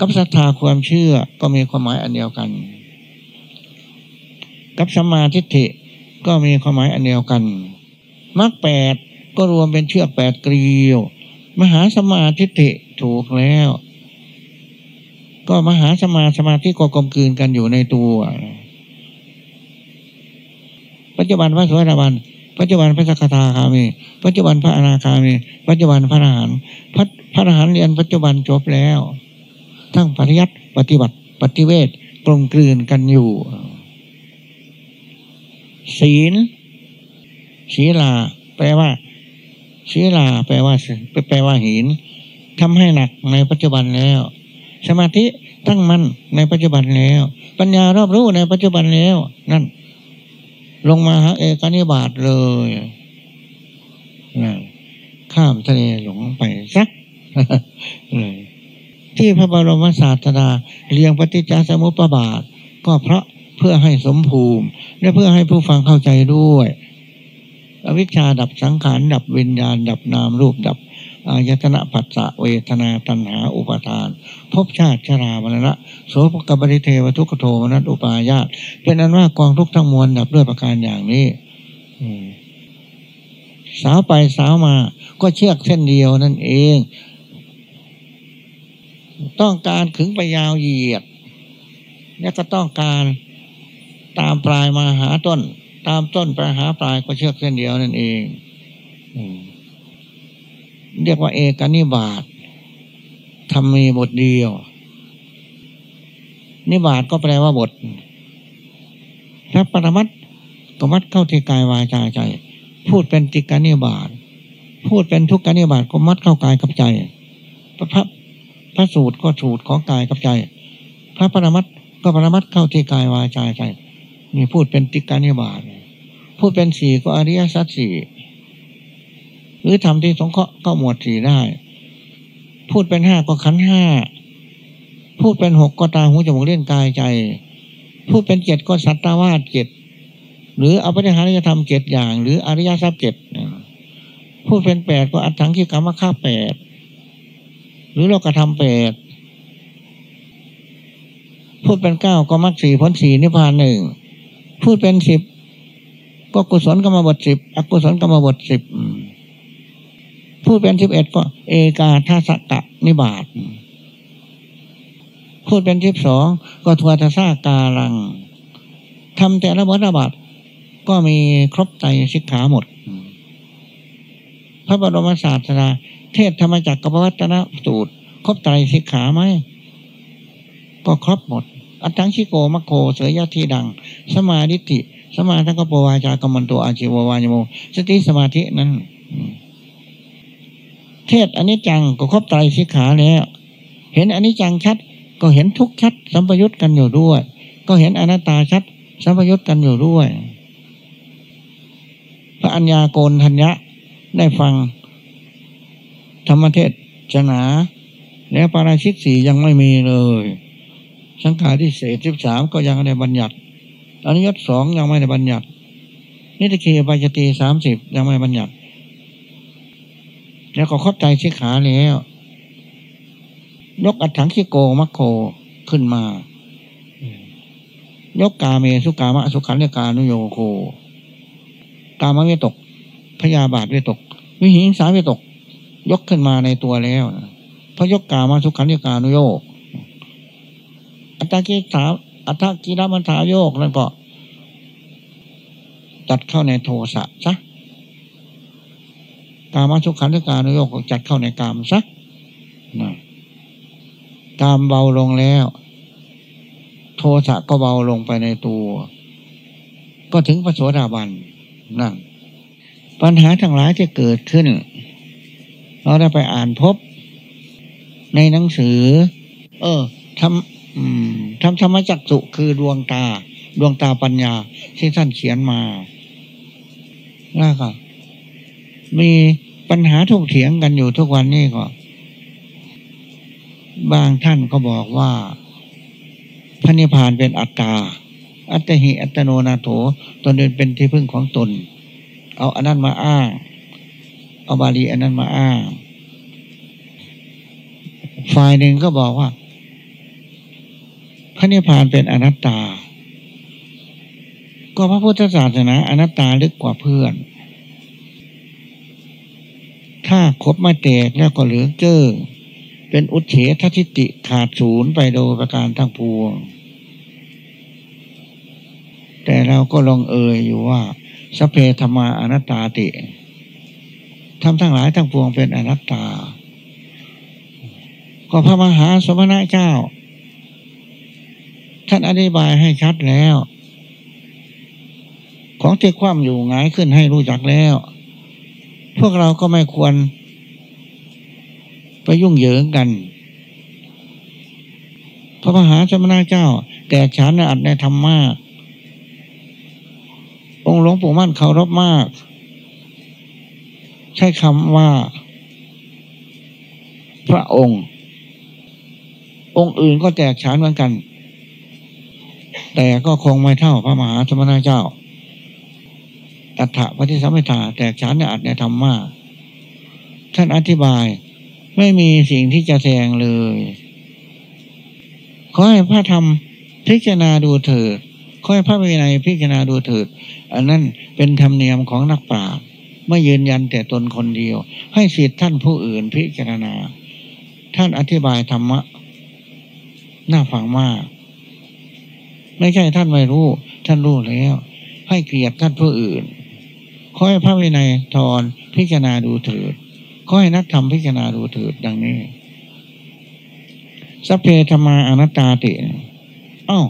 กับศรัทธาความเชื่อก็มีความหมายอันเดียวกัน กับสมาธิิก็มีความหมายอันเดียวกันมรรคแปดก็รวมเป็นเชือกแปดกลียว มหาสมาธิิถูกแล้ว ก็มหาสมาสมาธิก็กลมกลืนกันอยู่ในตัว ปัจจุบันพระสวัสดิบันปัจจุบันพระสกทาคามี ปัจจุบันพระอนาคามี ปัจจุบันพระอรหันต์พระพระอรหันต์เรียนปัจจุบันจบแล้ว ทั้งปริยัติปฏิบัติปฏิเวทกลมกลืนกันอยู่ ศีลศีลา แปลว่าศีลา แปลว่าแปลว่าหินทำให้หนักในปัจจุบันแล้ว สมาธิตั้งมั่นในปัจจุบันแล้ว ปัญญารอบรู้ในปัจจุบันแล้ว นั่น ลงมาหาเอกนิบาตเลยนะข้ามทะเลหลงไปสักเลยที่พระบรมศาสดาเรียงปฏิจจสมุปบาท ก็เพราะเพื่อให้สมภูมิ และเพื่อให้ผู้ฟังเข้าใจด้วย อวิชชาดับสังขาร ดับวิญญาณ ดับนามรูปดับ อายตนะปัสสะเวทนาตัณหาอุปาทานภพชาติชรามรณะโสภกบริเทวทุกโทมนัสอุปายาตเป็นอันว่ากองทุกทั้งมวลดับด้วยประการอย่างนี้สาวไปสาวมาก็เชือกเส้นเดียวนั่นเอง ต้องการขึงไปยาวเหยียดและก็ต้องการตามปลายมาหาต้น ตามต้นไปหาปลายก็เชือกเส้นเดียวนั่นเอง เรียกว่าเอกนิบาตทำมีบทเดียว นิบาตก็แปลว่าบทพระปรมัตก็มัดเข้าที่กายวาจาใจ พูดเป็นติกานิบาตพูดเป็นทุกกานิบาตก็มัดเข้ากายกับใจ พระพระสูตรก็สูตรของกายกับใจ พระปรมัตก็ปรมัตเข้าที่กายวาจาใจนี่พูดเป็นติกานิบาตพูดเป็นสี่ก็อริยสัจสี่ หรือทำที่สงเคราะห์ก็หมวดสี่ได้ พูดเป็นห้าก็ขันห้า พูดเป็นหกก็ตาหูจมูกเล่นกายใจ พูดเป็นเจ็ดก็สัตตาวาสเจ็ดหรือเอาไปในหารยธรรมเจ็ดอย่าง หรืออริยสัจเจ็ดพูดเป็นแปดก็อัตถังขีกรรมค่าแปดหรือโลกธรรมแปดพูดเป็นเก้าก็มักสี่พ้นสี่นิพพานหนึ่งพูดเป็นสิบก็กุศลกรรมบทสิบอกุศลกรรมบทสิบ พูดเป็นสิบเอ็ดก็เอกาทัศกะนิบาตพูดเป็นสิบสองก็ทวทศาการังทำแต่ละบทบาทก็มีครบใจสิกขาหมด พระบรมศาสดาเทศธรรมจักรกวัตนสูตร ครบใจสิกขาไหมก็ครบหมด อัตถังชิโกมะโคเสยยะทีดัง สมาดิติ สมาธิก็ปวาจากรรมันตัวอาชีววายโม สติสมาธินั้น เทศอันนี้จังก็ครบไตรสิกขาแล้ว เห็นอันนี้จังชัดก็เห็นทุกชัดสัมปยุตกันอยู่ด้วย ก็เห็นอนัตตาชัดสัมปยุตกันอยู่ด้วย พระัญญาโกนทัญญะได้ฟังธรรมเทศชนา แล้วปาราชิกสี่ยังไม่มีเลย สังขารที่เศษสิบสามก็ยังได้บัญญัติอนุยตสองยังไม่ได้บัญญัติ นิติคีปายตีสามสิบยังไม่บัญญัติ แล้วก็ครอบใจชิขาแล้วยกอัฐังคิโกมัคโคขึ้นมายกกาเมสุกามะสุขันเลกานุโยโค กามวิตก พยาบาทวิตก วิหิงสาวิตก ยกขึ้นมาในตัวแล้วพยกกามาสุขันเลกานุโยกอัตตกิสาอัตตกิรมันถาโยกนั่นก็จัดเข้าในโทสะซะ กามาสุขันเลกานุโยกจัดเข้าในกามซะนะกามเบาลงแล้ว โทสะก็เบาลงไปในตัว ก็ถึงพระโสดาบันนั่นปัญหาทั้งหลายที่เกิดขึ้น เราได้ไปอ่านพบ ในหนังสือ เออทำทำธรรมจักสุคือดวงตา ดวงตาปัญญาที่ท่านเขียนมาแล้วก็ มีปัญหาทุกเถียงกันอยู่ทุกวันนี้ก็ บางท่านก็บอกว่าพระนิพพานเป็นอัตตา อัตหิอัตโนนาโถตนเดินเป็นที่พึ่งของตน เอาอันนั้นมาอ้าง เอาบาลีอันนั้นมาอ้าง ฝ่ายหนึ่งก็บอกว่าพระนิพพานเป็นอนัตตา ก็พระพุทธศาสนาอนัตตาลึกกว่าเพื่อน ถ้าครบมาแตกแล้วก็เหลือเก้อเป็นอุเฉททิติขาดศูนย์ไปโดยประการทั้งปวง แต่เราก็ลองเอ่ยอยู่ว่าสเพธรรมาอนัตตาติทำทั้งหลายทั้งปวงเป็นอนัตตา ก็พระมหาสมณะเจ้า ท่านอธิบายให้ชัดแล้ว ของที่ความอยู่งายขึ้นให้รู้จักแล้ว พวกเราก็ไม่ควร ไปยุ่งเหยิงกัน พระมหาสมณเจ้า แต่ฉันอัดในธรรมมาก องค์หลวงปู่มั่นเคารพมาก ใช้คำว่า พระองค์ องค์อื่นก็แตกฉานเหมือนกัน แต่ก็คงไม่เท่าพระมหาสมณเจ้า อัฏฐพระทิสัมมิทาแตกฉานในอัดในธรรมมากท่านอธิบาย ไม่มีสิ่งที่จะแซงเลย ขอให้พระธรรมพิจารณาดูเถิดขอให้พระวินัยพิจารณาดูเถิด อันนั้นเป็นธรรมเนียมของนักปราชญ์ไม่ยืนยันแต่ตนคนเดียว ให้สิทธิท่านผู้อื่นพิจารณา ท่านอธิบายธรรมะน่าฟังมาก ไม่ใช่ท่านไม่รู้ ท่านรู้แล้ว ให้เกียรติท่านผู้อื่น ขอให้พระวินัยทอนพิจารณาดูเถิดก็ให้นักธรรมพิจารณาดูเถิดดังนี้สัพเพธรรมาอนัตตาติอ้าว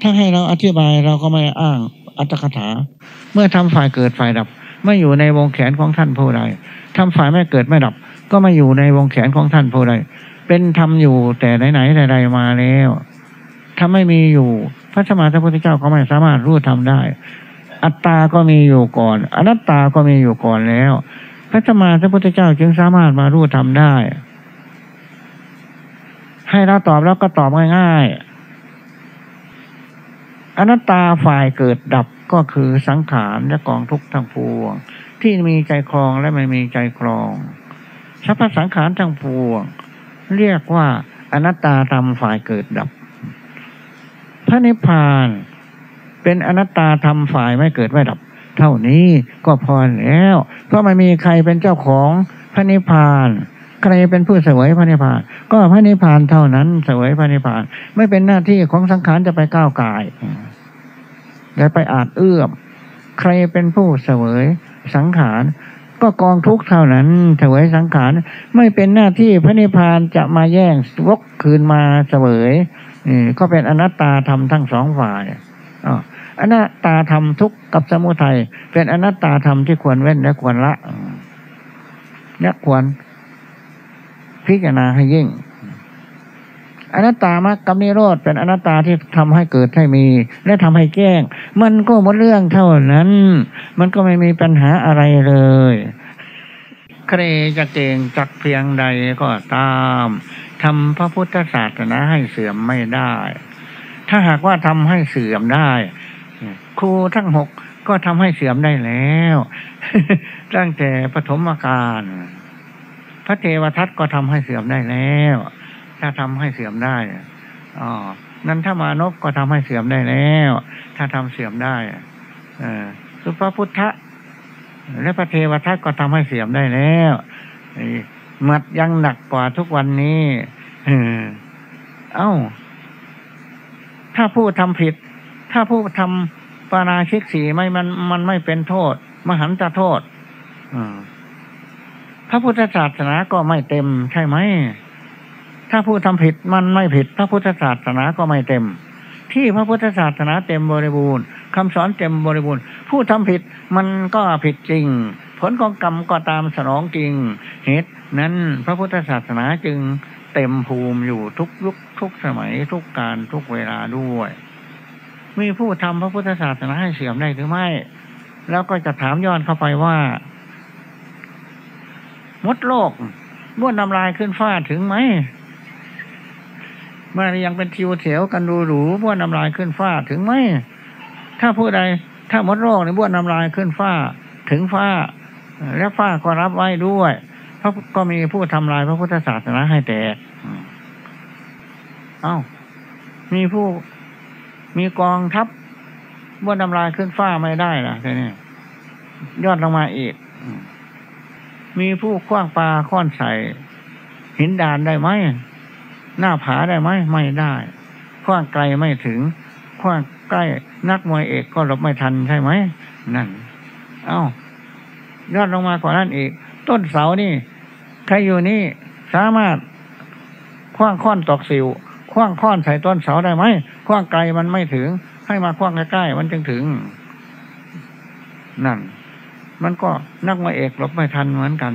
ถ้าให้เราอธิบายเราก็ไม่อ้างอัตถกถา เมื่อทำฝ่ายเกิดฝ่ายดับ ไม่อยู่ในวงแขนของท่านผู้ใดทำฝ่ายไม่เกิดไม่ดับ ก็ไม่อยู่ในวงแขนของท่านผู้ใดเป็นธรรมอยู่แต่ไหนๆใดๆมาแล้วถ้าไม่มีอยู่ พระสมมาสัพพุทธเจ้าก็ไม่สามารถรู้ทำได้ อัตตาก็มีอยู่ก่อน อนัตตาก็มีอยู่ก่อนแล้ว พระสมมาพระพุทธเจ้าจึงสามารถมารู้ทำได้ ให้เราตอบแล้วก็ตอบง่ายๆอนัตตาฝ่ายเกิดดับก็คือสังขารและกองทุกข์ทั้งปวง ที่มีใจคลองและไม่มีใจคลองสัพพสังขารทั้งปวง เรียกว่าอนัตตาธรรมฝ่ายเกิดดับ พระนิพพาน เป็นอนัตตาธรรมฝ่ายไม่เกิดไม่ดับ เท่านี้ก็พอแล้ว เพราะไม่มีใครเป็นเจ้าของพระนิพพานใครเป็นผู้เสวยพระนิพพาน ก็พระนิพพานเท่านั้นเสวยพระนิพพาน ไม่เป็นหน้าที่ของสังขารจะไปก้าวไก่จะไปอาจเอื้อมใครเป็นผู้เสวยสังขาร ก็กองทุกเท่านั้นเสวยสังขาร ไม่เป็นหน้าที่พระนิพพานจะมาแย่งวกคืนมาเสวยนี่ก็เป็นอนัตตาธรรมทั้งสองฝ่าย อนัตตาธรรมทุกข์กับสมุทัยเป็นอนัตตาธรรมที่ควรเว้นและควรละและควร พิจารณาให้ยิ่ง อนัตตามรรคกับนิโรธเป็นอนัตตาที่ทำให้เกิดให้มี และทำให้แจ้ง มันก็หมดเรื่องเท่านั้น มันก็ไม่มีปัญหาอะไรเลยใครจะเก่งจักเพียงใดก็ตามทำพระพุทธศาสนาให้เสื่อมไม่ได้ ถ้าหากว่าทำให้เสื่อมได้ ครูทั้งหกก็ทำให้เสื่อมได้แล้ว ตั้งแต่ปฐมกาลพระเทวทัตก็ทำให้เสื่อมได้แล้ว ถ้าทำให้เสื่อมได้อ๋อนั้นถ้ามานพก็ทำให้เสื่อมได้แล้ว ถ้าทำเสื่อมได้อสุภพุทธะและพระเทวทัตก็ทำให้เสื่อมได้แล้วมัดยังหนักกว่าทุกวันนี้เอ้า ถ้าผู้ทำผิด ถ้าผู้ทำ ปานาชิกสีไม่มันมันไม่เป็นโทษ มหันตโทษพระพุทธศาสนาก็ไม่เต็มใช่ไหม ถ้าผู้ทำผิดมันไม่ผิด พระพุทธศาสนาก็ไม่เต็ม ที่พระพุทธศาสนาเต็มบริบูรณ์คำสอนเต็มบริบูรณ์ ผู้ทำผิดมันก็ผิดจริง ผลของกรรมก็ตามสนองจริง เหตุนั้นพระพุทธศาสนาจึงเต็มภูมิอยู่ทุกยุคทุกสมัยทุกการทุกเวลาด้วย มีผู้ทำพระพุทธศาสนาให้เสื่อมได้หรือไม่ แล้วก็จะถามย้อนเข้าไปว่า มดโลกบ้วนน้ำลายขึ้นฟ้าถึงไหมเมื่อยังเป็นทิวเถวกันดูหรูบ้วนน้ำลายขึ้นฟ้าถึงไหมถ้าผู้ใด ถ้ามดโรคในบ้วนน้ำลายขึ้นฟ้าถึงฟ้า และฟ้าก็รับไว้ด้วยเพราะก็มีผู้ทำลายพระพุทธศาสนาให้แตกเอา้ามีผู้ มีกองทัพบ้วนน้ำลายขึ้นฟ้าไม่ได้ล่ะแค่นี้ยอดลงมาอีก มีผู้คว้างปลาค้อนใส่หินดานได้ไหมหน้าผาได้ไหมไม่ได้คว้างไกลไม่ถึงคว้างใกล้นักมวยเอกก็หลบไม่ทันใช่ไหมนั่น เอา้ายอดลงมากว่านั้นอีก ต้นเสานี่ใครอยู่นี่สามารถคว้างค้อนตอกสิว คว้างค้อนใส่ต้นเสาได้ไหมคว้างไกลมันไม่ถึง ให้มาคว้างใกล้ๆมันจึงถึง นั่น มันก็นักมวยเอกหลบไม่ทันเหมือนกัน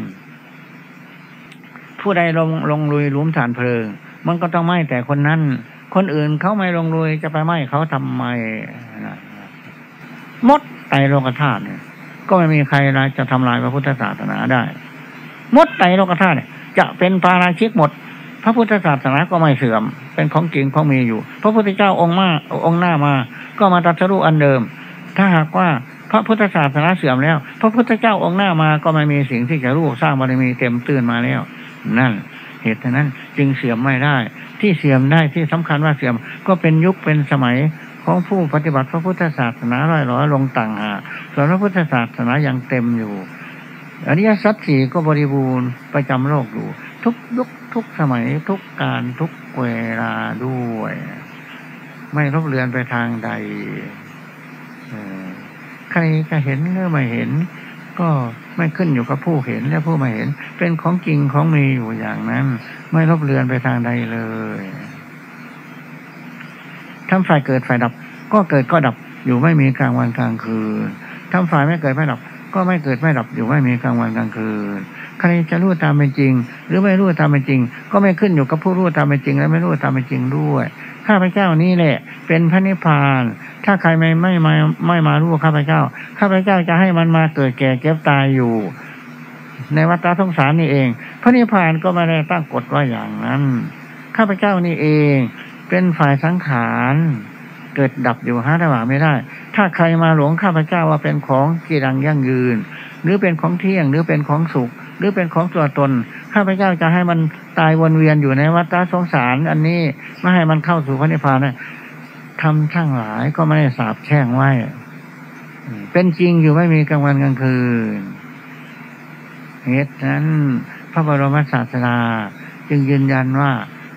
ผู้ใดลงลงลุยลุมฐานเพลิง มันก็ต้องไหม้แต่คนนั้น คนอื่นเขาไม่ลงรวยจะไปไหมเขาทำไมมดไตโลกธาตุเนี่ยก็ไม่มีใครจะทำลายพระพุทธศาสนาได้ มดไตโลกธาตุจะเป็นปาราชิกหมด พระพุทธศาสนาก็ไม่เสื่อม เป็นของจริงของมีอยู่ พระพุทธเจ้าองค์มาองค์หน้ามา ก็มาตัดสู้อันเดิม ถ้าหากว่าพระพุทธศาสนาเสื่อมแล้ว พระพุทธเจ้าองค์หน้ามาก็ไม่มีสิ่งที่จะรู้สร้างบารมีเต็มตื่นมาแล้ว นั่น เหตุนั้นจึงเสื่อมไม่ได้ ที่เสื่อมได้ที่สำคัญว่าเสื่อมก็เป็นยุคเป็นสมัยของผู้ปฏิบัติพระพุทธศาสนาร้อยร้อยลงต่างหาส่วนพระพุทธศาสนายังเต็มอยู่อริยสัจสี่ก็บริบูรณ์ประจำโลกอยู่ ทุกยุค ทุกสมัยทุกการทุกเวลาด้วย ไม่รบเรือนไปทางใดใครจะเห็นหรือไม่เห็น ก็ไม่ขึ้นอยู่กับผู้เห็นและผู้ไม่เห็น เป็นของจริงของมีอยู่อย่างนั้น ไม่ลบเลือนไปทางใดเลยทำฝ่ายเกิดฝ่ายดับ ก็เกิดก็ดับอยู่ไม่มีกลางวันกลางคืนทำฝ่ายไม่เกิดไม่ดับ ก็ไม่เกิดไม่ดับอยู่ไม่มีกลางวันกลางคืน ใครจะรู้ตามเป็นจริง หรือไม่รู้ตามเป็นจริง ก็ไม่ขึ้นอยู่กับผู้รู้ตามเป็นจริง และไม่รู้ตามเป็นจริงด้วยข้าพเจ้านี้แหละ เป็นพระนิพพาน ถ้าใครไม่ไม่มาไม่มารู้ข้าพเจ้า ข้าพเจ้าจะให้มันมาเกิดแก่เก็บตายอยู่ ในวัฏสงสารนี่เอง พระนิพพานก็ไม่ได้ตั้งกฎว่าอย่างนั้น ข้าพเจ้านี่เอง เป็นฝ่ายสังขารเกิดดับอยู่หาระหว่างไม่ได้ ถ้าใครมาหลงข้าพเจ้าว่าเป็นของกีรังยั่งยืน หรือเป็นของเที่ยงหรือเป็นของสุข หรือเป็นของตัวตนข้าพเจ้าจะให้มันตายวนเวียนอยู่ในวัฏสงสาร อันนี้ไม่ให้มันเข้าสู่พระนิพพานนะทำช่างหลายก็ไม่ได้สาบแช่งไว้ เป็นจริงอยู่ไม่มีกลางวันกลางคืนเหตุนั้นพระบรมศาสดาจึงยืนยันว่า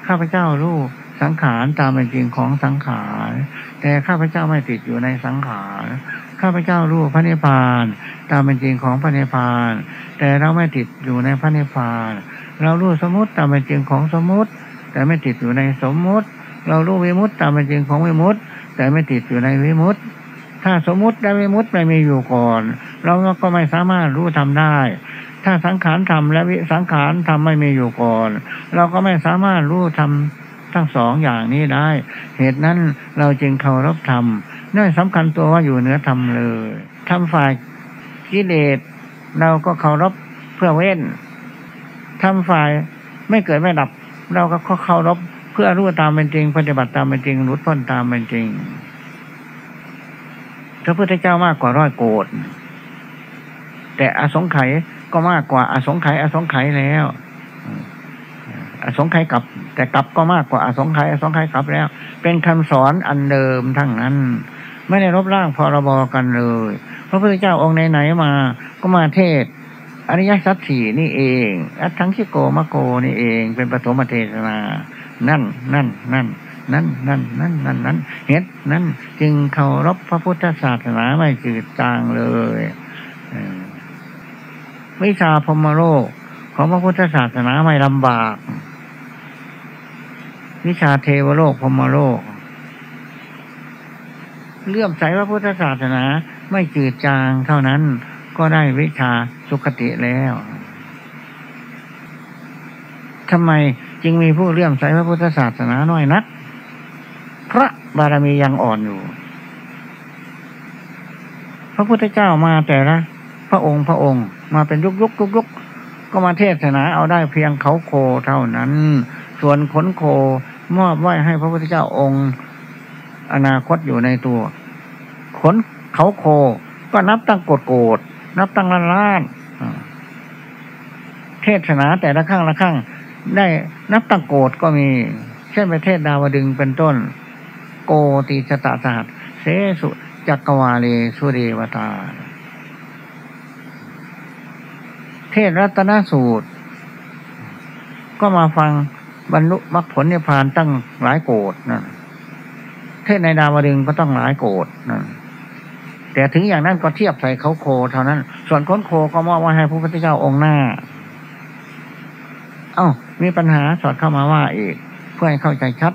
ข้าพเจ้ารู้สังขารตามเป็นจริงของสังขาร แต่ข้าพเจ้าไม่ติดอยู่ในสังขาร ข้าพเจ้ารู้พระนิพพาน ตามเป็นจริงของพระนิพพาน แต่เราไม่ติดอยู่ในพระนิพพาน เรารู้สมมติตามเป็นจริงของสมมติ แต่ไม่ติดอยู่ในสมมติ เรารู้วิมุตตามเป็นจริงของวิมุตแต่ไม่ติดอยู่ในวิมุตถ้าสมมติและวิมุตไม่มีอยู่ก่อน เราก็ไม่สามารถรู้ทำได้ ถ้าสังขารทำและวิสังขารทำไม่มีอยู่ก่อน เราก็ไม่สามารถรู้ทำทั้งสองอย่างนี้ได้ เหตุนั้นเราจึงเคารพธรรมนั่นสำคัญตัวว่าอยู่เหนือธรรมเลยทำฝ่าย กิเลสเราก็เคารพเพื่อเว้นทำฝ่ายไม่เกิดไม่ดับ เราก็เคารพเพื่อรู้ตามเป็นจริง ปฏิบัติตามเป็นจริงรุดพ้นตามเป็นจริงพระพุทธเจ้ามากกว่าร้อยโกดแต่อสงไขยก็มากกว่าอสงไขยอสงไขยแล้ว อสงไขยกลับ แต่กลับก็มากกว่าอสงไขยอสงไขยกลับแล้ว เป็นคำสอนอันเดิมทั้งนั้น ไม่ได้รบร่างพรบกันเลย พระพุทธเจ้าองค์ไหนๆมา ก็มาเทศอริยสัจสี่นี่เองอัตถังคิโกมะโกนี่เอง เป็นปฐมเทศนา นั่น นั่น นั่น นั่น นั่น นั่น นั่น นั่นเหตุนั้น จึงเคารพพระพุทธศาสนาไม่จืดจางเลยวิชาพมโลกของพระพุทธศาสนาไม่ลำบาก วิชาเทวโลกพมโลก เลื่อมใสพระพุทธศาสนา ไม่จืดจางเท่านั้นก็ได้วิชาสุขติแล้วทำไมจึงมีผู้เลื่อมใสพระพุทธศาสนาน้อยนัก พระบารมียังอ่อนอยู่ พระพุทธเจ้ามาแต่ละพระองค์พระองค์มาเป็นยุกยุกยุกยุกก็มาเทศนาเอาได้เพียงเขาโคเท่านั้น ส่วนขนโคมอบไว้ให้พระพุทธเจ้าองค์ อนาคตอยู่ในตัว ขนเขาโค ก็นับตั้งกดโกดนับตั้งล้านล้านเทศนาแต่ละข้างละข้างได้นับตั้งโกดก็มี เช่นประเทศดาวดึงเป็นต้น โกติสตาสหัสเสสุจักรวาเลสุเดวตา เทศรัตนสูตร ก็มาฟังบรรลุมรรคผลนิพพานตั้งหลายโกดนั่น เทศในดาวดึงก็ต้องหลายโกดนั่นแต่ถึงอย่างนั้นก็เทียบใส่เขาโคเท่านั้น ส่วนค้นโคก็มอบไว้ให้พระพุทธเจ้าองค์หน้า เอา้า มีปัญหาสอดเข้ามาว่าอีกเพื่อให้เข้าใจชัด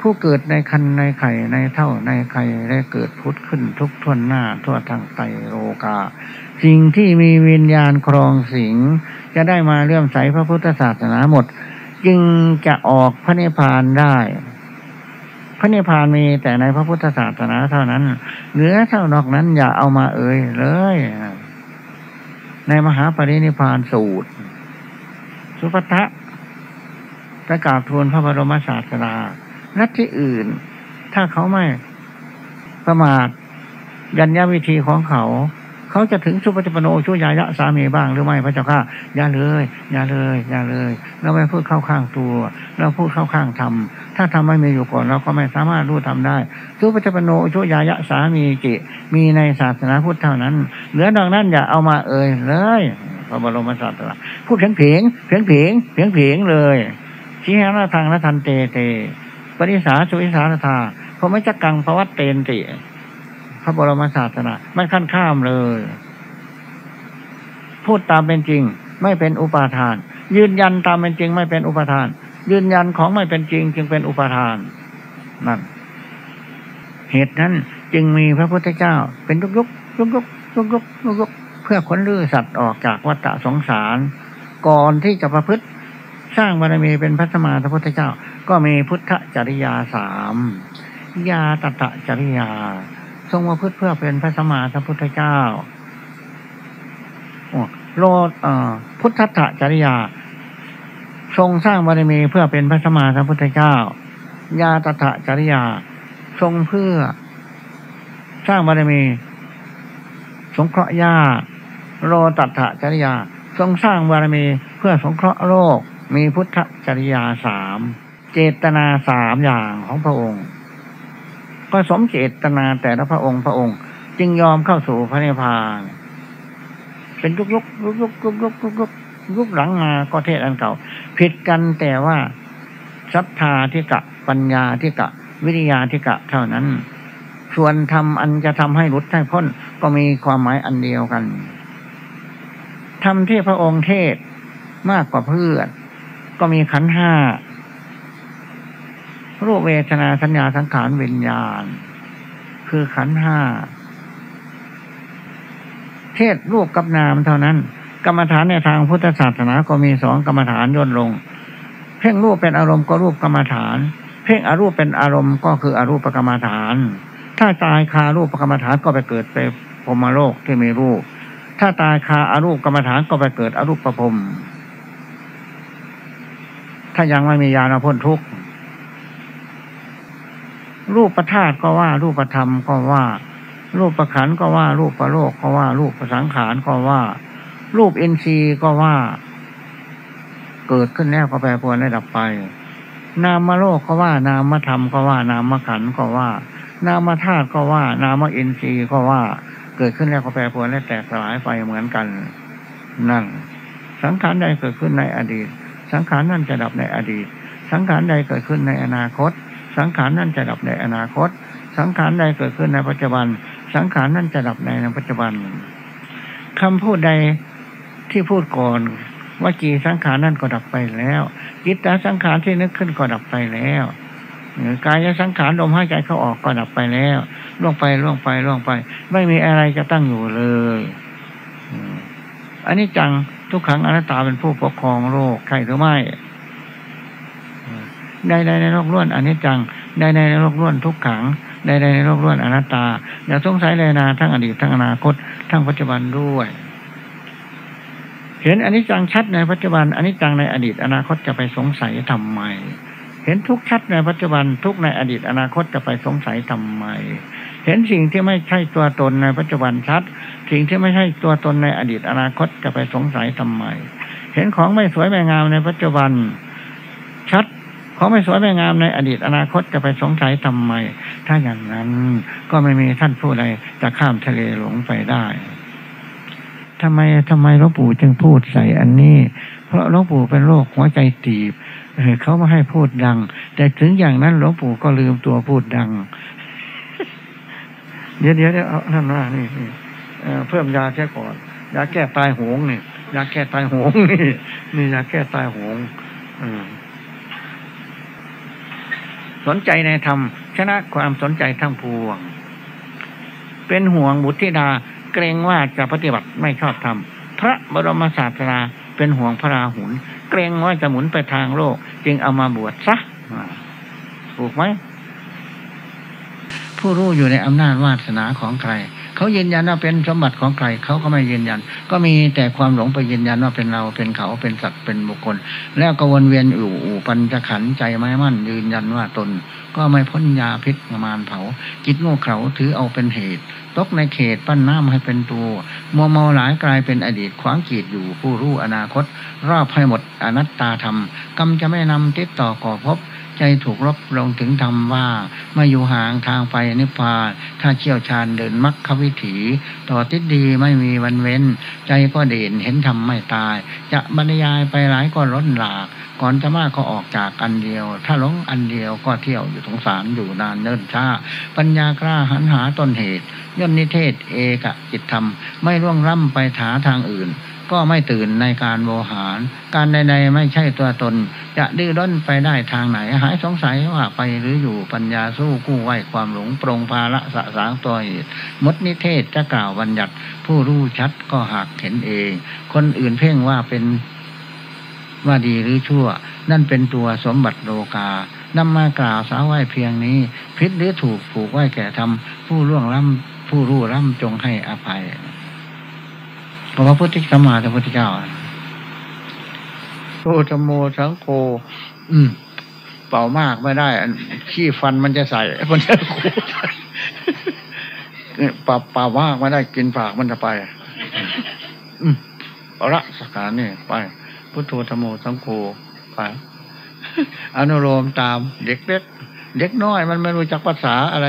ผู้เกิดในคันในไข่ในเท่าในไข่ได้เกิดพุทธขึ้นทุกทวนหน้า ทั่วทางไตโลกา สิ่งที่มีวิญญาณครองสิงจะได้มาเลื่อมใสพระพุทธศาสนาหมด จึงจะออกพระนิพพานได้ ระนิพพานมีแต่ในพระพุทธศาสนาเท่านั้น เหลือเท่านอกนั้นอย่าเอามาเอ่ยเลย ในมหาปรินิพพานสูตร สุภทะประกาศทูลพระบรมศาสดานัดที่อื่น ถ้าเขาไม่ประมาทยัญญาวิธีของเขา เขาจะถึงสุปฏิปโนช่วยยายะสามีบ้างหรือไม่พระเจ้าข้าอย่าเลยอย่าเลยอย่าเลยเราไม่พูดเข้าข้างตัว เราพูดเข้าข้างธรรมถ้าทำไม่มีอยู่ก่อนเราก็ไม่สามารถรู้ทำได้สุปฏิปโนช่วยยายะสามีจิ มีในศาสนาพุทธเท่านั้น เหลือดองนั้นอย่าเอามาเอ่ยเลยพระบรมศาสดาพูดเพียงเพียงเพียงเพียงเพียงเพียงเลยชี้หน้าทางละทันเตเตปริสาสุวิสาธาพระมจักกังพระวัตเตนติ พระบรมศาสนาไม่ขั้นข้ามเลย พูดตามเป็นจริง ไม่เป็นอุปาทาน ยืนยันตามเป็นจริง ไม่เป็นอุปาทาน ยืนยันของไม่เป็นจริง จึงเป็นอุปาทานนั่นเหตุนั้นจึงมีพระพุทธเจ้า เป็นยุกยุกยุกยุกยุกยุกยุกยุกเพื่อค้นลื้อสัตว์ออกจากวัฏสงสาร ก่อนที่จะประพฤติสร้างบารมีเป็นพระสมาพระพุทธเจ้า ก็มีพุทธจริยาสามยาตตะจริยา ทรงมาพึ่เพื่อเป็นพระสมมาสัมพุทธเจ้าโลดพุทธะจริยา ทรงสร้างบารมีเพื่อเป็นพระสมมาสัมพุทธเจ้าญาตถะจริยา ทรงเพื่อ สร้างบารมี สงเคราะห์ญาโลตัถะจริยา ทรงสร้างบารมีเพื่อสงเคราะห์โลก มีพุทธจริยาสาม เจตนาสามอย่างของพระองค์ ก็สมเจตนาแต่ละพระองค์พระองค์ จึงยอมเข้าสู่พระนิพพาน เป็นยุกยุกยุกยุกยุกยุกยุกยุกยุกหลังมาก็เทศอันเก่า ผิดกันแต่ว่าศรัทธาที่กะ ปัญญาที่กะ วิทยาที่กะเท่านั้น ส่วนทำอันจะทำให้หลุดให้พ้นก็มีความหมายอันเดียวกันทำที่พระองค์เทศมากกว่าเพื่อนก็มีขันห้า รูปเวทนาสัญญาสังขารวิญญาณ คือขันห้าเทศรูปกับนามเท่านั้น กรรมฐานในทางพุทธศาสนาก็มีสองกรรมฐานย่นลง เพ่งรูปเป็นอารมณ์ก็รูปกรรมฐาน เพ่งอรูปเป็นอารมณ์ก็คืออรูปกรรมฐาน ถ้าตายคารูปกรรมฐานก็ไปเกิดไปพรมโลกที่มีรูป ถ้าตายคาอารูปกรรมฐานก็ไปเกิดอรูปประพรมถ้ายังไม่มียาณพ้นทุกข์ รูปประธาตุก็ว่ารูปประธรรมก็ว่า รูปประขันก็ว่า รูปประโลกก็ว่า รูปประสังขารก็ว่า รูปเอ็นซีก็ว่า เกิดขึ้นแล้วก็แปรปรวนและดับไป นามโลกก็ว่า นามธรรมก็ว่า นามขันก็ว่า นามธาตุก็ว่า นามเอินทรีก็ว่า เกิดขึ้นแล้วก็แปรปรวนและแตกสลายไปเหมือนกัน นั่น สังขารใดเกิดขึ้นในอดีต สังขารนั่นจะดับในอดีต สังขารใดเกิดขึ้นในอนาคต สังขารนั่นจะดับในอนาคต สังขารใดเกิดขึ้นในปัจจุบัน สังขารนั่นจะดับในปัจจุบันคำพูดใดที่พูดก่อนว่าจีสังขารนั่นก็ดับไปแล้วจิตตสังขารที่นึกขึ้นก็ดับไปแล้วกายสังขารลมหายใจเข้าออกก็ดับไปแล้วล่วงไปล่วงไปล่วงไป ไม่มีอะไรจะตั้งอยู่เลยอันนี้จังทุกครั้งอนัตตาเป็นผู้ปกครองโลกใช่หรือไม่ ใดในโลกล้วนอันนี้จังใดในโลกล้วนทุกขังใดในโลกล้วนอนัตตาอย่าสงสัยเลยนาทั้งอดีตทั้งอนาคต ทั้งปัจจุบันด้วย เห็นอันนี้จังชัดในปัจจุบันอันนี้จังในอดีตอนาคตจะไปสงสัยทำไม เห็นทุกชัดในปัจจุบันทุกในอดีตอนาคตจะไปสงสัยทำไม เห็นสิ่งที่ไม่ใช่ตัวตนในปัจจุบันชัด สิ่งที่ไม่ใช่ตัวตนในอดีตอนาคตจะไปสงสัยทำไมเห็นของไม่สวยไม่งามในปัจจุบัน ชัด ของไม่สวยไม่งามในอดีตอนาคตจะไปสงสัยทำไม ถ้าอย่างนั้นก็ไม่มีท่านผู้ใดจะข้ามทะเลหลงไปได้ทำไมทำไมหลวงปู่จึงพูดใส่อันนี้ เพราะหลวงปู่เป็นโรคหัวใจตีบเขาไม่ให้พูดดัง แต่ถึงอย่างนั้นหลวงปู่ก็ลืมตัวพูดดัง เดี๋ยวเดี๋ยวเดี๋ยวนั่นว่านี่เพิ่มยาแค่ก่อนยาแก้ตายโหงนี่ยาแก้ตายโหงนี่นี่ยาแก้ตายโหง สนใจในธรรม ชนะความสนใจทั้งพวง เป็นห่วงบุตรธิดาเกรงว่าจะปฏิบัติไม่ชอบธรรม พระบรมศาสดาเป็นห่วงพระราหุลเกรงว่าจะหมุนไปทางโลก จึงเอามาบวชซะถูกไหมผู้รู้อยู่ในอำนาจวาสนาของใคร เขายืนยันว่าเป็นสมบัติของใครเขาก็ไม่ยืนยัน ก็มีแต่ความหลงไปยืนยันว่าเป็นเราเป็นเขาเป็นสัตว์เป็นบุคคล แล้วก็วนเวียนอยู่ปัญจขันใจไม่มั่น ยืนยันว่าตน ก็ไม่พ้นยาพิษมารเผา จิตโง่เขลาถือเอาเป็นเหตุ ตกในเขตปั้นน้ำให้เป็นตัวมัวเมาหลายกลายเป็นอดีตขวางกีดอยู่ผู้รู้อนาคต รอบให้หมดอนัตตาธรรมกรรมจะไม่นำติดต่อก่อพบ ใจถูกรบลงถึงธรรมว่าไม่อยู่ห่างทางไปนิพพานถ้าเชี่ยวชาญเดินมรรควิถี ต่อติดดีไม่มีวันเว้น ใจก็เด่นเห็นธรรมไม่ตาย จะบรรยายไปหลายก็ล้นหลาก ก่อนจะมากก็ออกจากอันเดียว ถ้าหลงอันเดียวก็เที่ยวอยู่สงสารอยู่นานเนิ่นช้า ปัญญากล้าหันหาต้นเหตุ ย่นนิเทศเอกจิตธรรม ไม่ร่วงร่ำไปถาทางอื่น ก็ไม่ตื่นในการโวหาร การใดๆไม่ใช่ตัวตน จะดื้อด้นไปได้ทางไหน หายสงสัยว่าไปหรืออยู่ปัญญาสู้กู้ไหวความหลงปรงภาละสะสางตัวเหตุมดนิเทศจะกล่าวบัญญัติ ผู้รู้ชัดก็หากเห็นเอง คนอื่นเพ่งว่าเป็นว่าดีหรือชั่ว นั่นเป็นตัวสมบัติโลกานำมากล่าวสาวไว้เพียงนี้ พิษหรือถูกผูกไหวแก่ทำผู้ล่วงล้ำผู้รู้ล้ำจงให้อภัยพระพุทธสมมาพระพุทธเจ้า โอธโมสังโฆอืม เป่ามากไม่ได้ขี้ฟันมันจะใส่มันจะขูดป่าป่ามากไม่ได้กินปากมันจะไป อืมเอาละสักการนี่ไป พุทโธธโมสังโฆไปอนุโลมตามเด็กเล็กเด็กน้อยมันไม่รู้จักภาษาอะไร